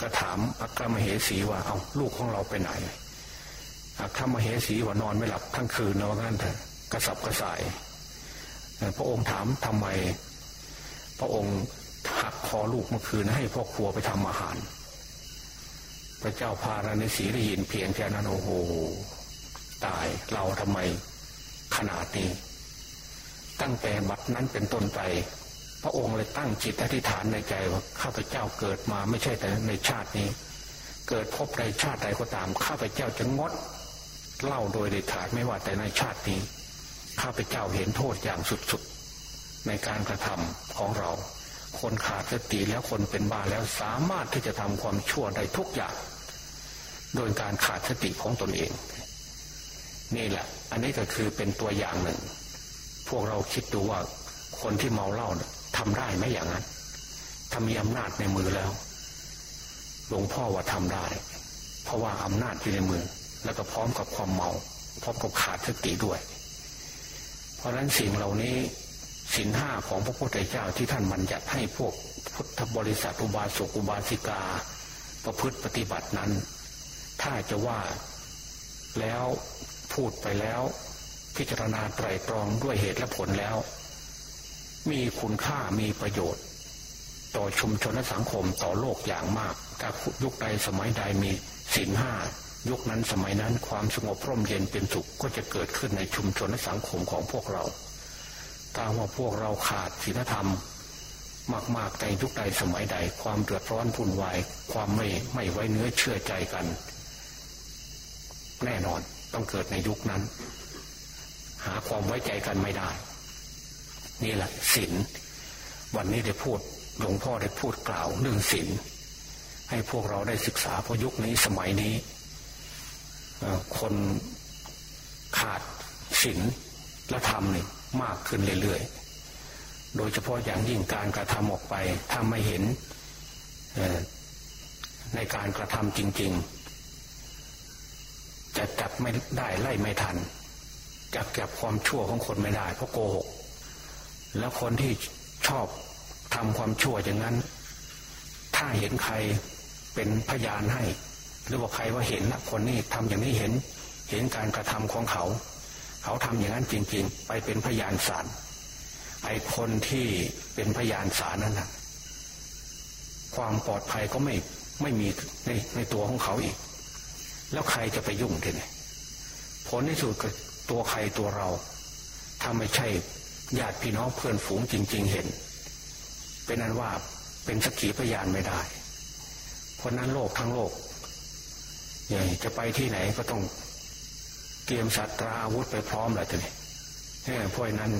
ก็ถามอัครมเหสีว่าเอาลูกของเราไปไหนอัครมเหสีว่านอนไม่หลับทั้งคืนนะว่างั้นเถอะกระสับกระส่ายพระองค์ถามทำไม พระองค์หักคอลูกเมื่อคืนให้พ่อครัวไปทำอาหาร พระเจ้าพาราณสีได้ยินเพียงแค่นั้นโอ้โห ตายเราทำไมขนาดนี้ ตั้งแต่บัดนั้นเป็นต้นไป พระองค์เลยตั้งจิตอธิษฐานในใจว่าข้าพเจ้าเกิดมาไม่ใช่แต่ในชาตินี้ เกิดพบในชาติใดก็ตาม ข้าพเจ้าจะงดเล่าโดยเด็ดขาดไม่ว่าแต่ในชาตินี้ ข้าพเจ้าเห็นโทษอย่างสุดๆในการกระทำของเรา คนขาดสติแล้วคนเป็นบ้าแล้วสามารถที่จะทำความชั่วได้ทุกอย่าง โดยการขาดสติของตนเอง นี่แหละ อันนี้ก็คือเป็นตัวอย่างหนึ่ง พวกเราคิดดูว่าคนที่เมาเหล้าทำได้ไหมอย่างนั้นถ้ามีอำนาจในมือแล้ว หลวงพ่อว่าทำได้ เพราะว่าอำนาจอยู่ในมือ แล้วก็พร้อมกับความเมาพร้อมกับขาดสติด้วย เพราะฉะนั้นสิ่งเหล่านี้สินห้าของพระพุทธเจ้าที่ท่านบัญญัติให้พวกพุทธบริษัทอุบาสกอุบาสิกา ประพฤติปฏิบัตินั้น ถ้าจะว่าแล้ว พูดไปแล้ว พิจารณาไตรตรองด้วยเหตุและผลแล้ว มีคุณค่ามีประโยชน์ ต่อชุมชนและสังคมต่อโลกอย่างมากถ้ายุคใดสมัยใดมีศีลห้ายุคนั้นสมัยนั้นความสงบร่มเย็นเป็นสุขก็จะเกิดขึ้นในชุมชนและสังคมของพวกเราถ้าว่าพวกเราขาดศีลธรรม มากๆในยุคใดสมัยใด ความเดือดร้อนพุ่นวาย ความไม่ไม่ไว้เนื้อเชื่อใจกัน แน่นอน ต้องเกิดในยุคนั้น หาความไว้ใจกันไม่ได้ นี่แหละศีลวันนี้ได้พูดหลวงพ่อได้พูดกล่าวเรื่องศีลให้พวกเราได้ศึกษาเพราะยุคนี้สมัยนี้คนขาดศีลและธรรมนี่มากขึ้นเรื่อยๆ โดยเฉพาะอย่างยิ่งการกระทำออกไปถ้าไม่เห็นในการกระทำจริง ๆ จะจับไม่ได้ไล่ไม่ทันจับเก็บความชั่วของคนไม่ได้เพราะโกหก แล้วคนที่ชอบทำความชั่วอย่างนั้น ถ้าเห็นใครเป็นพยานให้ หรือว่าใครว่าเห็นนะคนนี้ทำอย่างนี้เห็นเห็นการกระทำของเขา เขาทำอย่างนั้นจริง ๆ ไปเป็นพยานศาลไอ้คนที่เป็นพยานศาลนั่นนะความปลอดภัยก็ไม่ไม่มีในในตัวของเขาอีก แล้วใครจะไปยุ่งทีนี่ผลที่สุดก็ตัวใครตัวเรา ถ้าไม่ใช่ญาติพี่น้องเพื่อนฝูงจริง ๆเห็น เป็นนั้นว่าเป็นสกีพยานไม่ได้ เพราะนั้นโลกทั้งโลกใหญ่จะไปที่ไหนก็ต้องเตรียมสัตราอาวุธไปพร้อมแหละทีนี้เพราะนั้น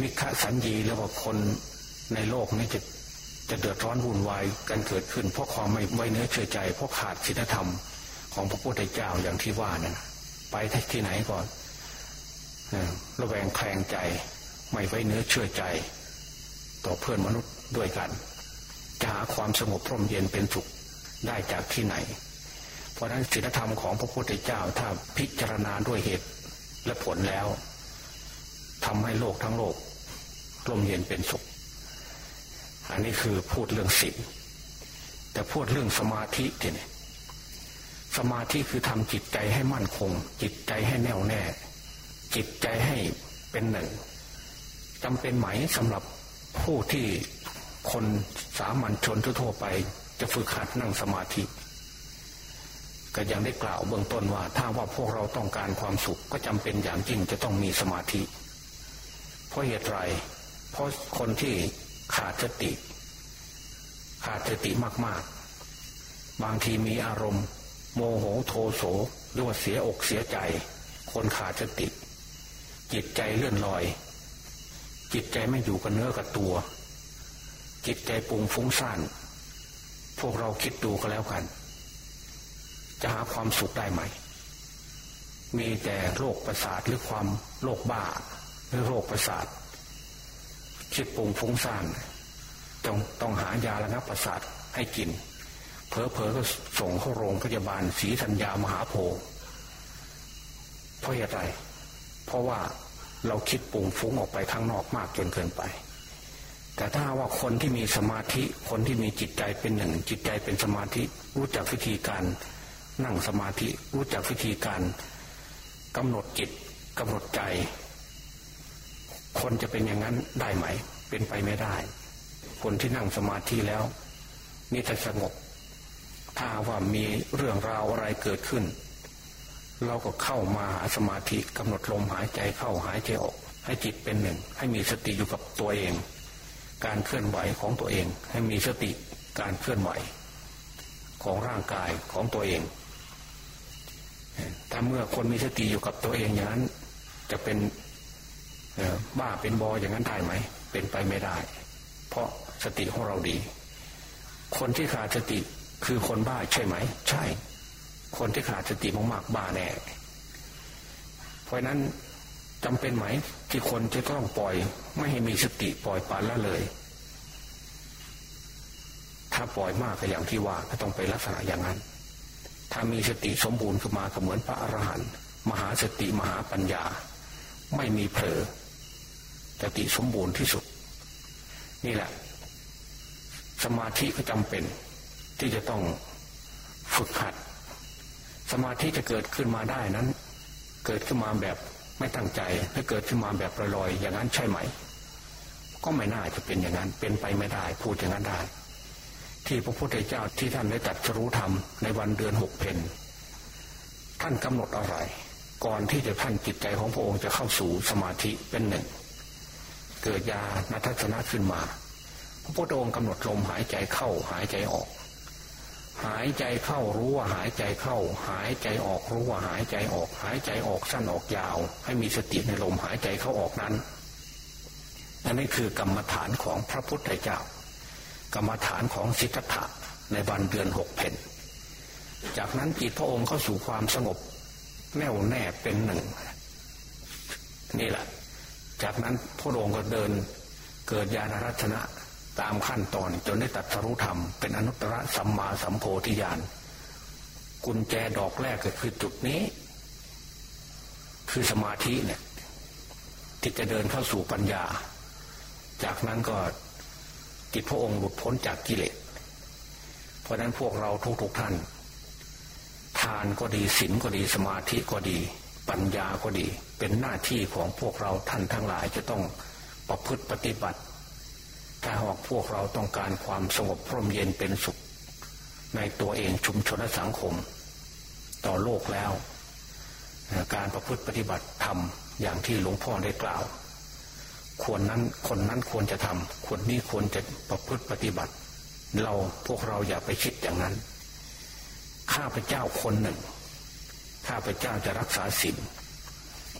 มิฆสัญญีแล้วว่าคนในโลกนี้จะจะเดือดร้อนวุ่นวายกันเกิดขึ้นเพราะความไม่ไว้เนื้อเชื่อใจเพราะขาดศีลธรรม ของพระพุทธเจ้าอย่างที่ว่านั่นไปที่ไหนก่อนระแวงแคลงใจ ไม่ไว้เนื้อเชื่อใจ ต่อเพื่อนมนุษย์ด้วยกัน จะหาความสงบพร่มเย็นเป็นสุขได้จากที่ไหน เพราะนั้นศีลธรรมของพระพุทธเจ้าถ้าพิจารณาด้วยเหตุและผลแล้วทำให้โลกทั้งโลกร่มเย็นเป็นสุข อันนี้คือพูดเรื่องศีลแต่พูดเรื่องสมาธิทีนี้ สมาธิคือทำจิตใจให้มั่นคง จิตใจให้แน่วแน่ จิตใจให้เป็นหนึ่งจำเป็นไหมสำหรับผู้ที่คนสามัญชนทั่วไป จะฝึกหัดนั่งสมาธิ ก็ยังได้กล่าวเบื้องต้นว่า ถ้าว่าพวกเราต้องการความสุขก็จำเป็นอย่างยิ่งจะต้องมีสมาธิ เพราะเหตุไรเพราะคนที่ขาดสติ ขาดสติมาก ๆ บางทีมีอารมณ์ โมโหโทโสหรือว่าเสียอกเสียใจ คนขาดสติ จิตใจเลื่อนลอย จิตใจไม่อยู่กับเนื้อกับตัว จิตใจปุงฟุ้งซ่านพวกเราคิดดูก็แล้วกัน จะหาความสุขได้ไหม มีแต่โรคประสาทหรือความโรคบ้าหรือโรคประสาทคิดปุงฟุ้งซ่านต้องต้องหายาระงับประสาทให้กิน เพอเพอก็ส่งเข้าโรงพยาบาลศรีธัญญามหาโพธิ์เพราะเหตุไรเพราะว่าเราคิดปุ่งฟุ้งออกไปข้างนอกมากจนเกินไป แต่ถ้าว่าคนที่มีสมาธิคนที่มีจิตใจเป็นหนึ่ง จิตใจเป็นสมาธิรู้จักวิธีการ นั่งสมาธิรู้จักวิธีการกำหนดจิตกำหนดใจ คนจะเป็นอย่างนั้นได้ไหม เป็นไปไม่ได้ คนที่นั่งสมาธิแล้วนี่จะสงบ ถ้าว่ามีเรื่องราวอะไรเกิดขึ้น เราก็เข้ามาหาสมาธิกำหนดลมหายใจเข้าหายใจออก ให้จิตเป็นหนึ่ง ให้มีสติอยู่กับตัวเอง การเคลื่อนไหวของตัวเอง ให้มีสติการเคลื่อนไหว ของร่างกายของตัวเองถ้าเมื่อคนมีสติอยู่กับตัวเองอย่างนั้น จะเป็นบ้าเป็นบออย่างนั้นได้ไหม เป็นไปไม่ได้ เพราะสติของเราดี คนที่ขาดสติ คือคนบ้าใช่ไหม ใช่ คนที่ขาดสติมากๆบ้าแน่ เพราะนั้นจำเป็นไหม ที่คนจะต้องปล่อย ไม่ให้มีสติปล่อยปานละเลย ถ้าปล่อยมากก็อย่างที่ว่าก็ต้องไปลักษณะอย่างนั้น ถ้ามีสติสมบูรณ์ขึ้นมาก็เหมือนพระอรหันต์มหาสติมหาปัญญา ไม่มีเผลอสติสมบูรณ์ที่สุด นี่แหละ สมาธิก็จำเป็น ที่จะต้องฝึกหัด สมาธิจะเกิดขึ้นมาได้นั้น เกิดขึ้นมาแบบไม่ตั้งใจถ้าเกิดขึ้นมาแบบลอยๆอย่างนั้นใช่ไหม ก็ไม่น่าจะเป็นอย่างนั้นเป็นไปไม่ได้พูดอย่างนั้นได้ ที่พระพุทธเจ้าที่ท่านได้ตัดสรู้ธรรมในวันเดือนหกเพนท่านกำหนดอะไร ก่อนที่จะท่านจิตใจของพระองค์จะเข้าสู่สมาธิเป็นหนึ่ง เกิดญาณทัศนะขึ้นมา พระพุทธองค์กำหนดลมหายใจเข้าหายใจออก หายใจเข้ารู้ว่าหายใจเข้า หายใจออกรู้ว่าหายใจออก หายใจออกสั้นออกยาว ให้มีสติในลมหายใจเข้าออกนั้นอันนี้คือกรรมฐานของพระพุทธเจ้า กรรมฐานของสิทธัตถะในวันเดือนหกเพนจากนั้นจิตพระองค์เข้าสู่ความสงบ แน่วแน่เป็นหนึ่ง นี่แหละ จากนั้นพระองค์ก็เดินเกิดญาณรัตนะ ตามขั้นตอนจนได้ตัดสรุธรรมเป็นอนุตตรสัมมาสัมโพธิญาณกุญแจดอกแรกก็คือจุดนี้ คือสมาธิเนี่ยที่จะเดินเข้าสู่ปัญญา จากนั้นก็จิตพระองค์หลุดพ้นจากกิเลสเพราะนั้นพวกเราทุกๆทท่าน ทานก็ดีศีลก็ดีสมาธิก็ดี ปัญญาก็ดี เป็นหน้าที่ของพวกเราท่านทั้งหลายจะต้องประพฤติปฏิบัติ ถ้าหากพวกเราต้องการความสงบพร่มเย็นเป็นสุข ในตัวเองชุมชนและสังคม ต่อโลกแล้ว การประพฤติปฏิบัติธรรมอย่างที่หลวงพ่อได้กล่าว ควรนั้นคนนั้นควรจะทำคนนี้ควรจะประพฤติปฏิบัติ เราพวกเราอย่าไปคิดอย่างนั้น ข้าพเจ้าคนหนึ่ง ข้าพเจ้าจะรักษาศีล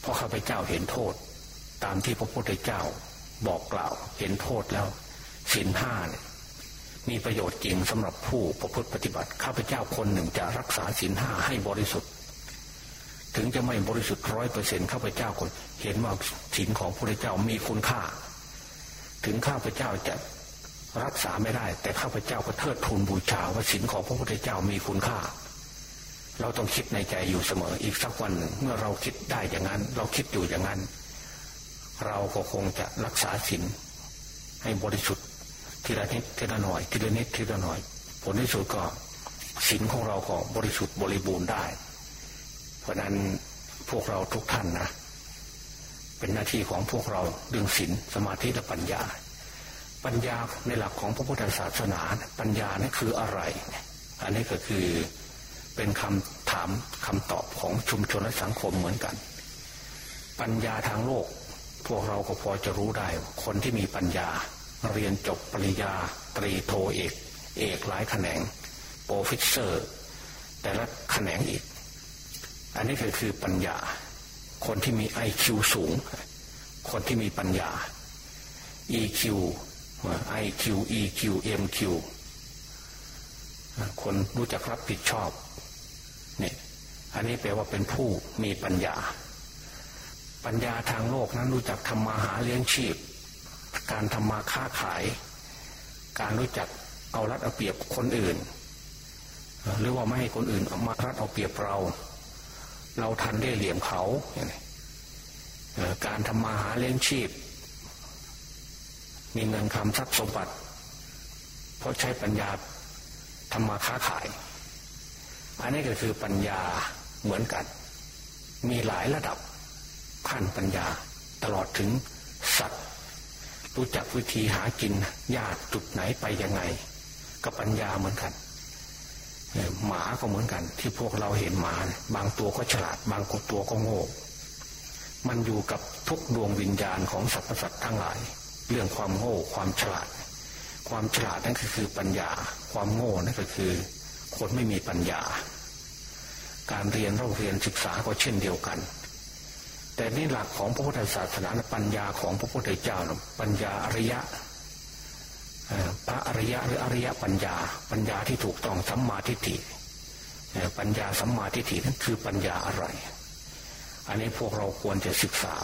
เพราะข้าพเจ้าเห็นโทษ ตามที่พระพุทธเจ้าบอกกล่าวเห็นโทษแล้ว ศีลห้าเนี่ยมีประโยชน์จริงสำหรับผู้ประพฤติปฏิบัติข้าพเจ้าคนหนึ่งจะรักษาศีลห้าให้บริสุทธิ์ ถึงจะไม่บริสุทธิ์ร้อยเปอร์เซ็นต์ข้าพเจ้าก็เห็นว่าศีลของพระเจ้ามีคุณค่า ถึงข้าพเจ้าจะรักษาไม่ได้ แต่ข้าพเจ้าก็เทิดทูนบูชาว่าศีลของพระพุทธเจ้ามีคุณค่า เราต้องคิดในใจอยู่เสมออีกสักวันหนึ่งเมื่อเราคิดได้อย่างนั้น เราคิดอยู่อย่างนั้น เราก็คงจะรักษาศีลให้บริสุทธิ์ ทีละนิดทีละหน่อยทีละนิดทีละหน่อย ผลที่สุดก็ศีลของเราก็บริสุทธิ์บริบูรณ์ได้ เพราะนั้นพวกเราทุกท่านนะ เป็นหน้าที่ของพวกเราดึงศีลสมาธิและปัญญา ปัญญาในหลักของพระพุทธศาสนา ปัญญานี่คืออะไร อันนี้ก็คือเป็นคำถามคำตอบของชุมชนและสังคมเหมือนกัน ปัญญาทางโลก พวกเราก็พอจะรู้ได้ คนที่มีปัญญา เรียนจบปริญญาตรีโทเอก เอกหลายแขนง professor แต่ละแขนงอีก อันนี้คือคือปัญญา คนที่มี IQ สูง คนที่มีปัญญา EQ IQ EQ MQ คนรู้จักรับผิดชอบเนี่ยอันนี้แปลว่าเป็นผู้มีปัญญา ปัญญาทางโลกนั้นรู้จักทำมาหาเลี้ยงชีพ การทำมาค้าขาย การรู้จักเอารัดเอาเปรียบคนอื่น หรือว่าไม่ให้คนอื่นเอามารัดเอาเปรียบเรา เราทันได้เหลี่ยมเขาการทำมาหาเลี้ยงชีพ มีเงินคำทรัพย์สมบัติ เพราะใช้ปัญญาทำมาค้าขาย อันนี้ก็คือปัญญาเหมือนกัน มีหลายระดับขั้นปัญญาตลอดถึงสัตว์ รู้จักวิธีหากินยากจุดไหนไปยังไงก็ปัญญาเหมือนกันหมาก็เหมือนกัน ที่พวกเราเห็นหมาบางตัวก็ฉลาด บางตัวก็โง่มันอยู่กับทุกดวงวิญญาณของสรรพสัตว์ทั้งหลาย เรื่องความโง่ความฉลาด ความฉลาดนั่นก็คือปัญญา ความโง่นั่นก็คือ คนไม่มีปัญญา การเรียนเราเรียนศึกษาก็เช่นเดียวกัน แต่นี่หลักของพระพุทธศาสนาปัญญาของพระพุทธเจ้าปัญญาอริยะพระอริยะหรืออริยปัญญา ปัญญาที่ถูกต้องสัมมาทิฏฐิปัญญาสัมมาทิฏฐินั้นคือปัญญาอะไร อันนี้พวกเราควรจะศึกษา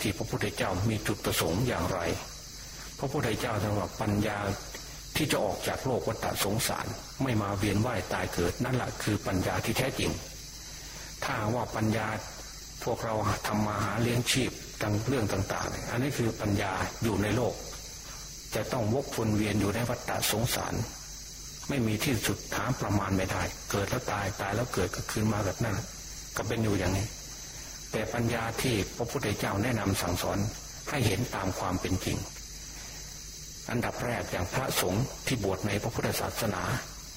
ที่พระพุทธเจ้ามีจุดประสงค์อย่างไร พระพุทธเจ้าท่านว่าปัญญาที่จะออกจากโลกวัฏสงสาร ไม่มาเวียนว่ายตายเกิดนั่นแหละคือปัญญาที่แท้จริง ถ้าว่าปัญญา พวกเราทำมาหาเลี้ยงชีพต่างเรื่องต่างๆ อันนี้คือปัญญาอยู่ในโลก จะต้องวกวนเวียนอยู่ในวัฏสงสาร ไม่มีที่สุดหาประมาณไม่ได้ เกิดแล้วตายตายแล้วเกิดก็คืนมาแบบนั้นก็เป็นอยู่อย่างนี้ แต่ปัญญาที่พระพุทธเจ้าแนะนำสั่งสอนให้เห็นตามความเป็นจริง อันดับแรกอย่างพระสงฆ์ที่บวชในพระพุทธศาสนา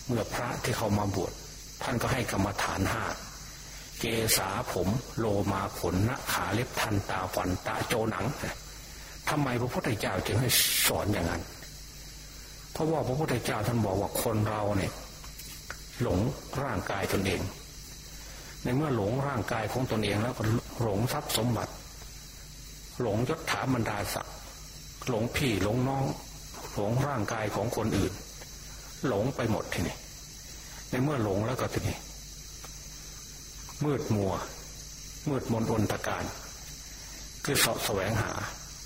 เมื่อพระที่เขามาบวชท่านก็ให้กรรมฐานห้า เกษาผมโลมาขนนะขาเล็บทันตาฝันตาโจหนังทำไมพระพุทธเจ้าจึงให้สอนอย่างนั้น เพราะว่าพระพุทธเจ้าท่านบอกว่าคนเราเนี่ย หลงร่างกายตนเอง ในเมื่อหลงร่างกายของตนเองแล้วก็หลงทรัพย์สมบัติ หลงยศถาบรรดาศักดิ์หลงพี่หลงน้อง หลงร่างกายของคนอื่น หลงไปหมดทีนี้ในเมื่อหลงแล้วก็ทีนี้ มืดมัว มืดมนอนตะการ คือสอบแสวงหา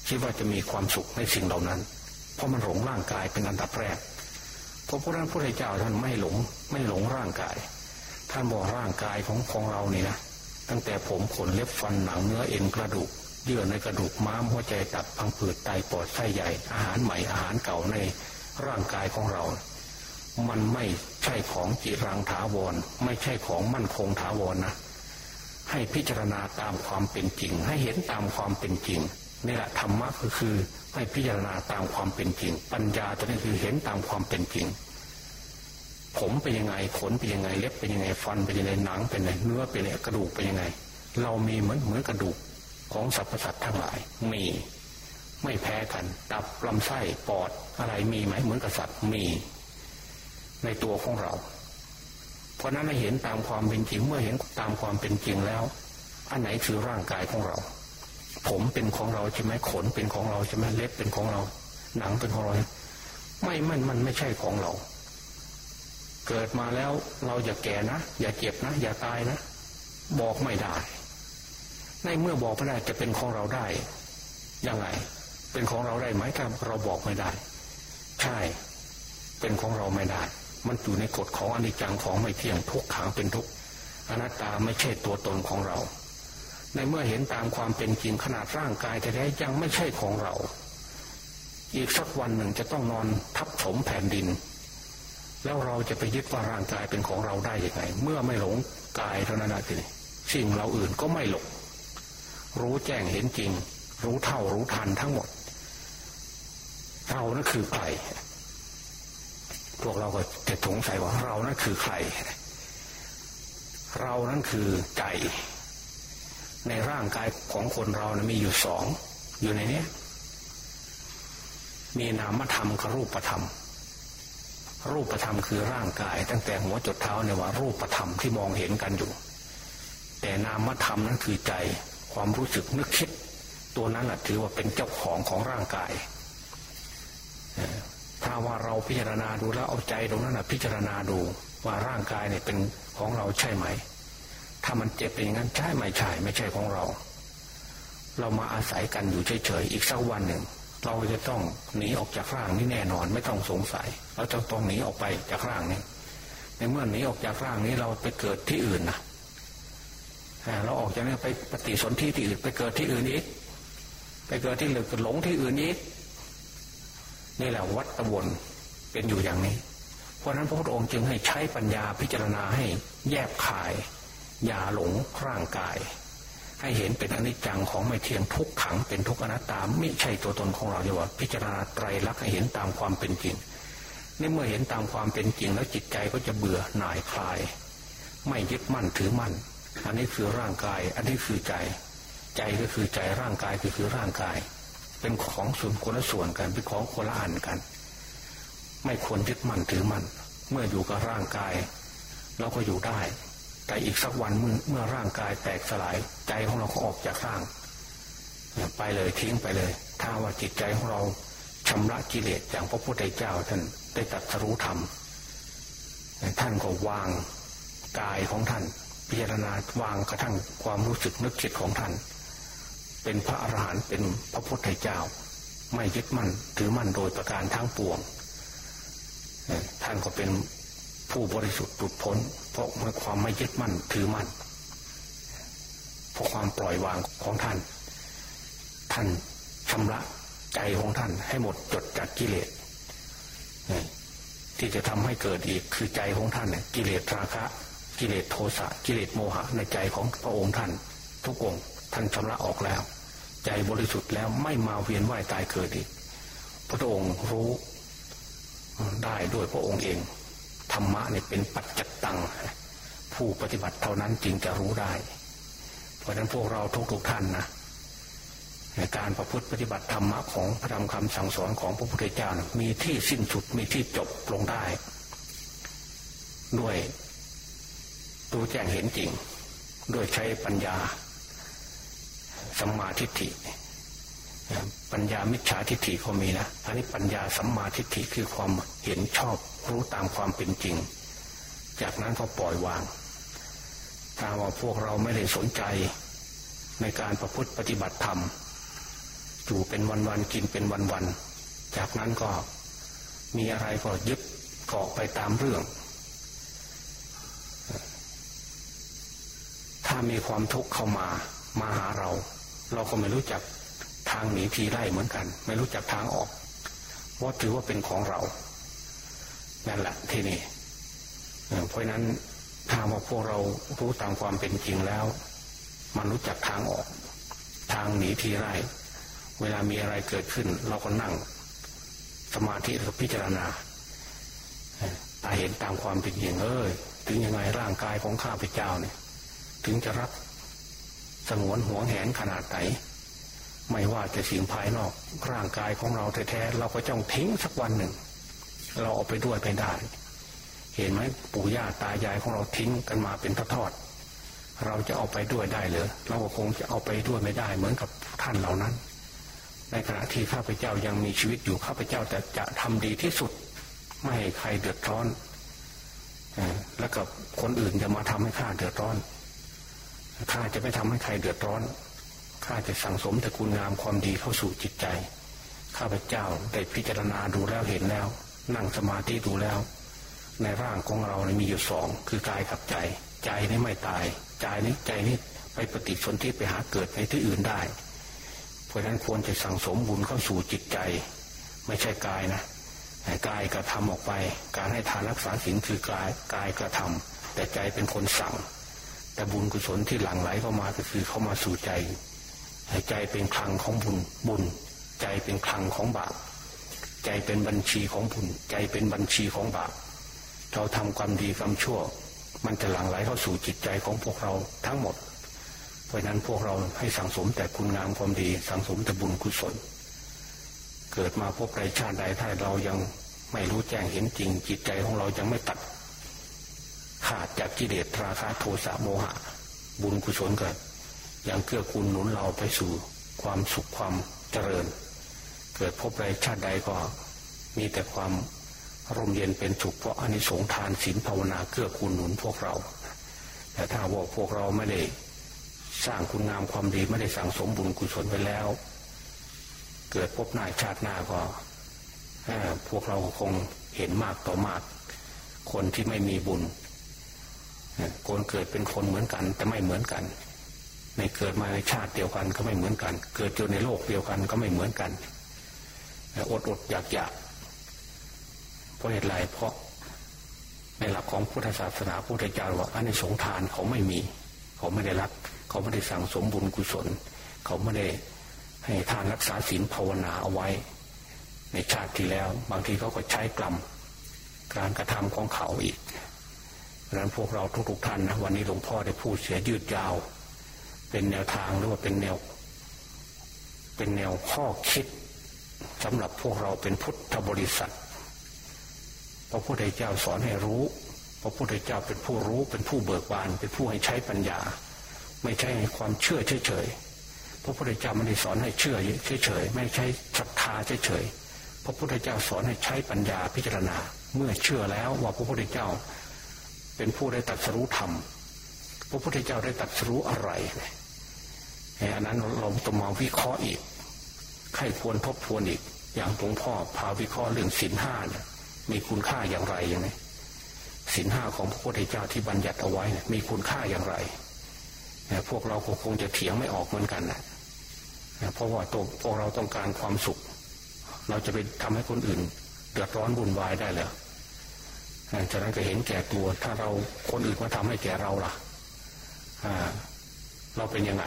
คิดว่าจะมีความสุขในสิ่งเหล่านั้น เพราะมันหลงร่างกายเป็นอันดับแรกเพราะพระนั้นพระเจ้าท่านไม่หลง ไม่หลงร่างกาย ท่านบอกร่างกายของของเรานี่นะตั้งแต่ผมขนเล็บฟันหนังเนื้อเอ็นกระดูกเยื่อในกระดูกม้ามหัวใจตับพังผืดไตปอดไส้ใหญ่อาหารใหม่อาหารเก่าในร่างกายของเรา มันไม่ใช่ของจิรังถาวร ไม่ใช่ของมั่นคงถาวรนะ ให้พิจารณาตามความเป็นจริง ให้เห็นตามความเป็นจริงนี่แหละธรรมะก็คือให้พิจารณาตามความเป็นจริง ปัญญาตัวนี้คือเห็นตามความเป็นจริง ผมเป็นยังไงขนเป็นยังไงเล็บเป็นยังไงฟันเป็นยังไงหนังเป็นยังไงเนื้อเป็นยังไงกระดูกเป็นยังไง เรามีเหมือนเหมือนกระดูกของสรรพสัตว์ทั้งหลายมีไม่แพ้กันตับลำไส้ปอดอะไรมีไหมเหมือนกับสัตว์มี ในตัวของเรา เพราะนั้นเห็นตามความเป็นจริงเมื่อเห็นตามความเป็นจริงแล้ว อันไหนคือร่างกายของเรา ผมเป็นของเราใช่ไหมขนเป็นของเราใช่ไหมเล็บเป็นของเรา หนังเป็นของเราไม่มันมันไม่ใช่ของเรา เกิดมาแล้วเราอย่าแก่นะ อย่าเจ็บนะ อย่าตายนะ บอกไม่ได้ ในเมื่อบอกไม่ได้จะเป็นของเราได้ยังไง เป็นของเราได้ไหมถ้าเราบอกไม่ได้ ใช่ เป็นของเราไม่ได้ มันอยู่ในกฎของอนิจจังของไม่เที่ยงทุกขังเป็นทุกอนัตตาไม่ใช่ตัวตนของเรา ในเมื่อเห็นตามความเป็นจริงขนาดร่างกายแท้ๆยังไม่ใช่ของเรา อีกสักวันหนึ่งจะต้องนอนทับถมแผ่นดิน แล้วเราจะไปยึดว่าร่างกายเป็นของเราได้ยังไง เมื่อไม่หลงกายเท่านั้นเองสิ่งเราอื่นก็ไม่หลงรู้แจ้งเห็นจริง รู้เท่ารู้ทันทั้งหมดเรานั่นคือใคร พวกเราก็จะสงสัยว่าเรานั้นคือใคร เรานั้นคือใจในร่างกายของคนเรานะมีอยู่สอง อยู่ในนี้มีนามธรรมกับรูปธรรม รูปธรรมคือร่างกาย ตั้งแต่หัวจดเท้าเนี่ยว่ารูปธรรมที่มองเห็นกันอยู่ แต่นามธรรมนั้นคือใจความรู้สึกนึกคิด ตัวนั้นแหะถือว่าเป็นเจ้าของของร่างกายาว่าเราพิจารณาดูแล้วเอาใจตรงนั้นนะพิจารณาดูว่าร่างกายเนี่ยเป็นของเราใช่ไหม ถ้ามันเจ็บเป็นอย่างนั้นใช่ไหมใช่ไม่ใช่ของเรา เรามาอาศัยกันอยู่เฉยๆอีกสักวันหนึ่ง เราจะต้องหนีออกจากร่างนี้แน่นอน ไม่ต้องสงสัย เราจะต้องหนีออกไปจากร่างนี้ในเมื่อหนีออกจากร่างนี้เราไปเกิดที่อื่นนะเราออกจากนี้ไปปฏิสนธิที่อื่นไปเกิดที่อื่นอีกไปเกิดที่หรือหลงที่อื่นอีก นี่แหละวัตวนเป็นอยู่อย่างนี้ เพราะนั้นพระพุทธองค์จึงให้ใช้ปัญญาพิจารณาให้แยบขาย อย่าหลงร่างกาย ให้เห็นเป็นอนิจจังของไม่เที่ยงทุกขังเป็นทุกอนัตตาไม่ใช่ตัวตนของเราเดียวว่าพิจารณาไตรลักษณ์ให้เห็นตามความเป็นจริงในเมื่อเห็นตามความเป็นจริงแล้วจิตใจก็จะเบื่อหน่ายคลาย ไม่ยึดมั่นถือมั่น อันนี้คือร่างกาย อันนี้คือใจ ใจก็คือใจร่างกายก็คือร่างกาย เป็นของส่วนคนละส่วนกันเป็นของคนละอันกัน ไม่ควรยึดมั่นถือมั่นเมื่ออยู่กับร่างกาย เราก็อยู่ได้ แต่อีกสักวันเมื่อเมื่อร่างกายแตกสลายใจของเราก็ออกจากร่างไปเลยทิ้งไปเลย ถ้าว่าจิตใจของเราชำระกิเลสอย่างพระพุทธเจ้าท่านได้ตัดสรู้ธรรมท่านก็วางกายของท่าน พิจารณาวางกระทั่งความรู้สึกนึกคิดของท่าน เป็นพระอรหันต์เป็นพระพุทธเจ้า ไม่ยึดมั่นถือมั่นโดยประการทั้งปวงท่านก็เป็นผู้บริสุทธิ์หลุดพ้น เพราะเมื่อความไม่ยึดมั่นถือมั่นเพราะความปล่อยวางของท่าน ท่านชำระใจของท่านให้หมดจดจากกิเลสที่จะทำให้เกิดอีกคือใจของท่านเนี่ยกิเลสราคะ กิเลสโทสะกิเลสโมหะในใจของพระองค์ท่าน ทุกองค์ ท่านชำระออกแล้ว ใจบริสุทธิ์แล้วไม่มาเวียนว่ายตายเกิดอีกพระองค์รู้ได้ด้วยพระองค์เองธรรมะเนี่ยเป็นปัจจัตตัง ผู้ปฏิบัติเท่านั้นจึงจะรู้ได้ เพราะนั้นพวกเราทุกๆท่านนะในการประพฤติปฏิบัติธรรมะของพระธรรมคำสั่งสอนของพระพุทธเจ้านะมีที่สิ้นสุดมีที่จบลงได้ ด้วยตัวแจ้งเห็นจริง ด้วยใช้ปัญญา สัมมาทิฏฐิปัญญามิจฉาทิฏฐิเขามีนะอันนี้ปัญญาสัมมาทิฏฐิคือความเห็นชอบรู้ตามความเป็นจริง จากนั้นก็ปล่อยวาง ถ้าว่าพวกเราไม่ได้สนใจในการประพฤติปฏิบัติธรรมอยู่เป็นวันๆกินเป็นวันๆจากนั้นก็มีอะไรก็ยึดเกาะไปตามเรื่อง ถ้ามีความทุกข์เข้ามามาหาเรา เราก็ไม่รู้จักทางหนีทีไล่เหมือนกัน ไม่รู้จักทางออกเพราะถือว่าเป็นของเรา นั่นแหละทีนี้เพราะนั้นถ้าว่าพวกเรารู้ตามความเป็นจริงแล้ว มันรู้จักทางออก ทางหนีทีไล่เวลามีอะไรเกิดขึ้น เราก็นั่ง สมาธิแล้วพิจารณาตาเห็นตามความเป็นจริงเอ้ยถึงยังไงร่างกายของข้าพเจ้าเนี่ย ถึงจะรัก สงวนห่วงแหนขนาดไหน ไม่ว่าจะสิ่งภายนอก ร่างกายของเราแท้ๆเราก็จ้องทิ้งสักวันหนึ่ง เราเอาไปด้วยไปได้ เห็นไหมปู่ย่าตายายของเราทิ้งกันมาเป็นทอดๆเราจะเอาไปด้วยได้หรือเราก็คงจะเอาไปด้วยไม่ได้ เหมือนกับท่านเหล่านั้น ในขณะที่ข้าพเจ้ายังมีชีวิตอยู่ข้าพเจ้าแต่จะทำดีที่สุด ไม่ให้ใครเดือดร้อนแล้วกับคนอื่นจะมาทำให้ข้าเดือดร้อน ข้าจะไม่ทำให้ใครเดือดร้อนข้าจะสั่งสมแต่คุณงามความดีเข้าสู่จิตใจ ข้าพเจ้าได้พิจารณาดูแล้วเห็นแล้ว นั่งสมาธิดูแล้ว ในร่างของเราเนี่ยมีอยู่สองคือกายกับใจ ใจนี่ไม่ตายใจนี้ใจนี้ไปปฏิสนธิไปหาเกิดในที่อื่นได้ เพราะฉะนั้นควรจะสั่งสมบุญเข้าสู่จิตใจ ไม่ใช่กายนะกายกระทำออกไป การให้ทานรักษาศีลคือกายกายกระทำแต่ใจเป็นคนสั่ง แต่บุญกุศลที่หลั่งไหลเข้ามาก็คือเข้ามาสู่ใจใจเป็นคลังของบุญบุญ ใจเป็นคลังของบาปใจเป็นบัญชีของบุญ ใจเป็นบัญชีของบาปเราทำความดีความชั่ว มันจะหลั่งไหลเข้าสู่จิตใจของพวกเราทั้งหมด เพราะนั้นพวกเราให้สังสมแต่คุณงามความดี สังสมแต่บุญกุศล เกิดมาพบใดชาติใดถ้าเรายังไม่รู้แจ้งเห็นจริง จิตใจของเรายังไม่ตัด ขาดจากกิเลสราคะโทสะโมหะ บุญกุศลเก็อย่างเกื้อกูลหนุนเราไปสู่ความสุขความเจริญ เกิดพบใดชาติใดก็มีแต่ความร่มเย็นเป็นสุขเพราะอานิสงส์ทานศีลภาวนาเกื้อกูลหนุนพวกเรา แต่ถ้าว่าพวกเราไม่ได้สร้างคุณงามความดีไม่ได้สั่งสมบุญกุศลไปแล้ว เกิดพบหน้าชาติหน้าก็พวกเราคงเห็นมากต่อมาก คนที่ไม่มีบุญ คนเกิดเป็นคนเหมือนกัน แต่ไม่เหมือนกันในเกิดมาในชาติเดียวกันก็ไม่เหมือนกัน เกิดอยู่ในโลกเดียวกันก็ไม่เหมือนกันอดอดอยากอยากเพราะเหตุไรเพราะในหลักของพุทธศาสนาพุทธเจ้าว่าอันในสงทานเขาไม่มี เขาไม่ได้รักเขาไม่ได้สั่งสมบุญกุศล เขาไม่ได้ให้ทานรักษาศีลภาวนาเอาไว้ ในชาติที่แล้ว บางทีเขาก็ใช้กรรมการกระทำของเขาอีก ดังนั้นพวกเราทุกๆท่านนะวันนี้หลวงพ่อได้พูดเสียยืดยาว เป็นแนวทางหรือว่าเป็นแนว เป็นแนวข้อคิดสำหรับพวกเราเป็นพุทธบริษัทพระพุทธเจ้าสอนให้รู้พระพุทธเจ้าเป็นผู้รู้เป็นผู้เบิกบาน เป็นผู้ให้ใช้ปัญญา ไม่ใช่ให้ความเชื่อเฉยๆพระพุทธเจ้าไม่ได้สอนให้เชื่อเฉยๆไม่ใช่ศรัทธาเฉยๆพระพุทธเจ้าสอนให้ใช้ปัญญาพิจารณา เมื่อเชื่อแล้วว่าพระพุทธเจ้า เป็นผู้ได้ตัดสู้ธรรมพระพุทธเจ้าได้ตัดสู้อะไรเนี่ยอันนั้นเราต้องมาวิเคราะห์อีกใครควรทบทวนอีก อย่างหลวงพ่อพาวิเคราะห์เรื่องศีลห้าเนี่ยมีคุณค่าอย่างไรย่างนี้ศีลห้าของพระพุทธเจ้าที่บัญญัติเอาไว้เนี่ยมีคุณค่าอย่างไรพวกเราคงจะเถียงไม่ออกเหมือนกันนะเพราะว่าตัวพวกเราต้องการความสุข เราจะไปทำให้คนอื่นเดือดร้อนบุญวายได้เลย จากนั้นก็เห็นแก่ตัว ถ้าเราคนอื่นมาทำให้แก่เราล่ะเราเป็นยังไง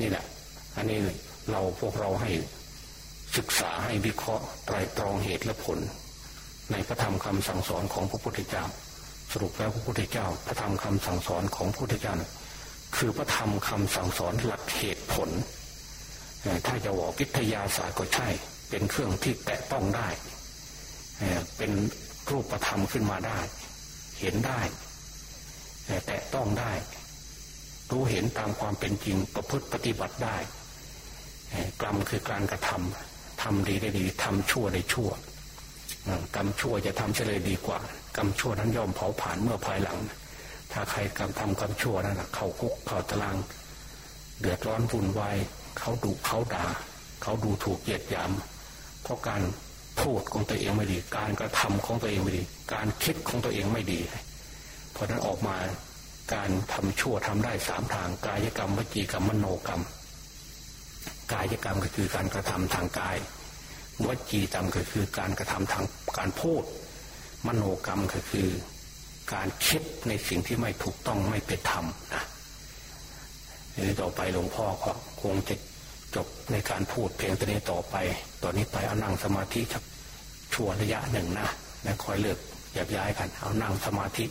นี่แหละ อันนี้เราพวกเราให้ศึกษาให้วิเคราะห์ไตรตรองเหตุและผล ในพระธรรมคำสั่งสอนของพระพุทธเจ้า สรุปแล้วพระพุทธเจ้า พระธรรมคำสั่งสอนของพระพุทธเจ้าคือพระธรรมคำสั่งสอนหลักเหตุผล ถ้าจะบอกวิทยาศาสตร์ก็ใช่ เป็นเครื่องที่แตะต้องได้ เป็น รูปธรรมขึ้นมาได้ เห็นได้ แตะต้องได้ รู้เห็นตามความเป็นจริงประพฤติปฏิบัติได้กรรมคือการกระทำทำดีได้ดีทำชั่วได้ชั่วกรรมชั่วจะทำเฉลยดีกว่ากรรมชั่วนั้นย่อมเผาผ่านเมื่อภายหลัง ถ้าใครกรรมทำกรรมชั่วนั่นเข้าคุกเข้าตาราง เดือดร้อนวุ่นวายเขาดุเขาด่า เขาดูถูกเหยียดหยามเพราะการ พูดของตัวเองไม่ดี การกระทำของตัวเองไม่ดี การคิดของตัวเองไม่ดี เพราะนั้นออกมาการทำชั่วทำได้สามทางกายกรรมวจีกรรมมโนกรรม กายกรรมก็คือการกระทำทางกายวจีกรรมก็คือการกระทำทางการพูด มโนกรรมก็คือ การคิดในสิ่งที่ไม่ถูกต้องไม่เป็นธรรมนะนี้ต่อไปหลวงพ่อก็คงจะ จบในการพูดเพลงตัวนี้ต่อไป ตอนนี้ไปเอานั่งสมาธิชั่วระยะหนึ่งนะแล้วคอยเลือกแยบย้ายกันเอานั่งสมาธิ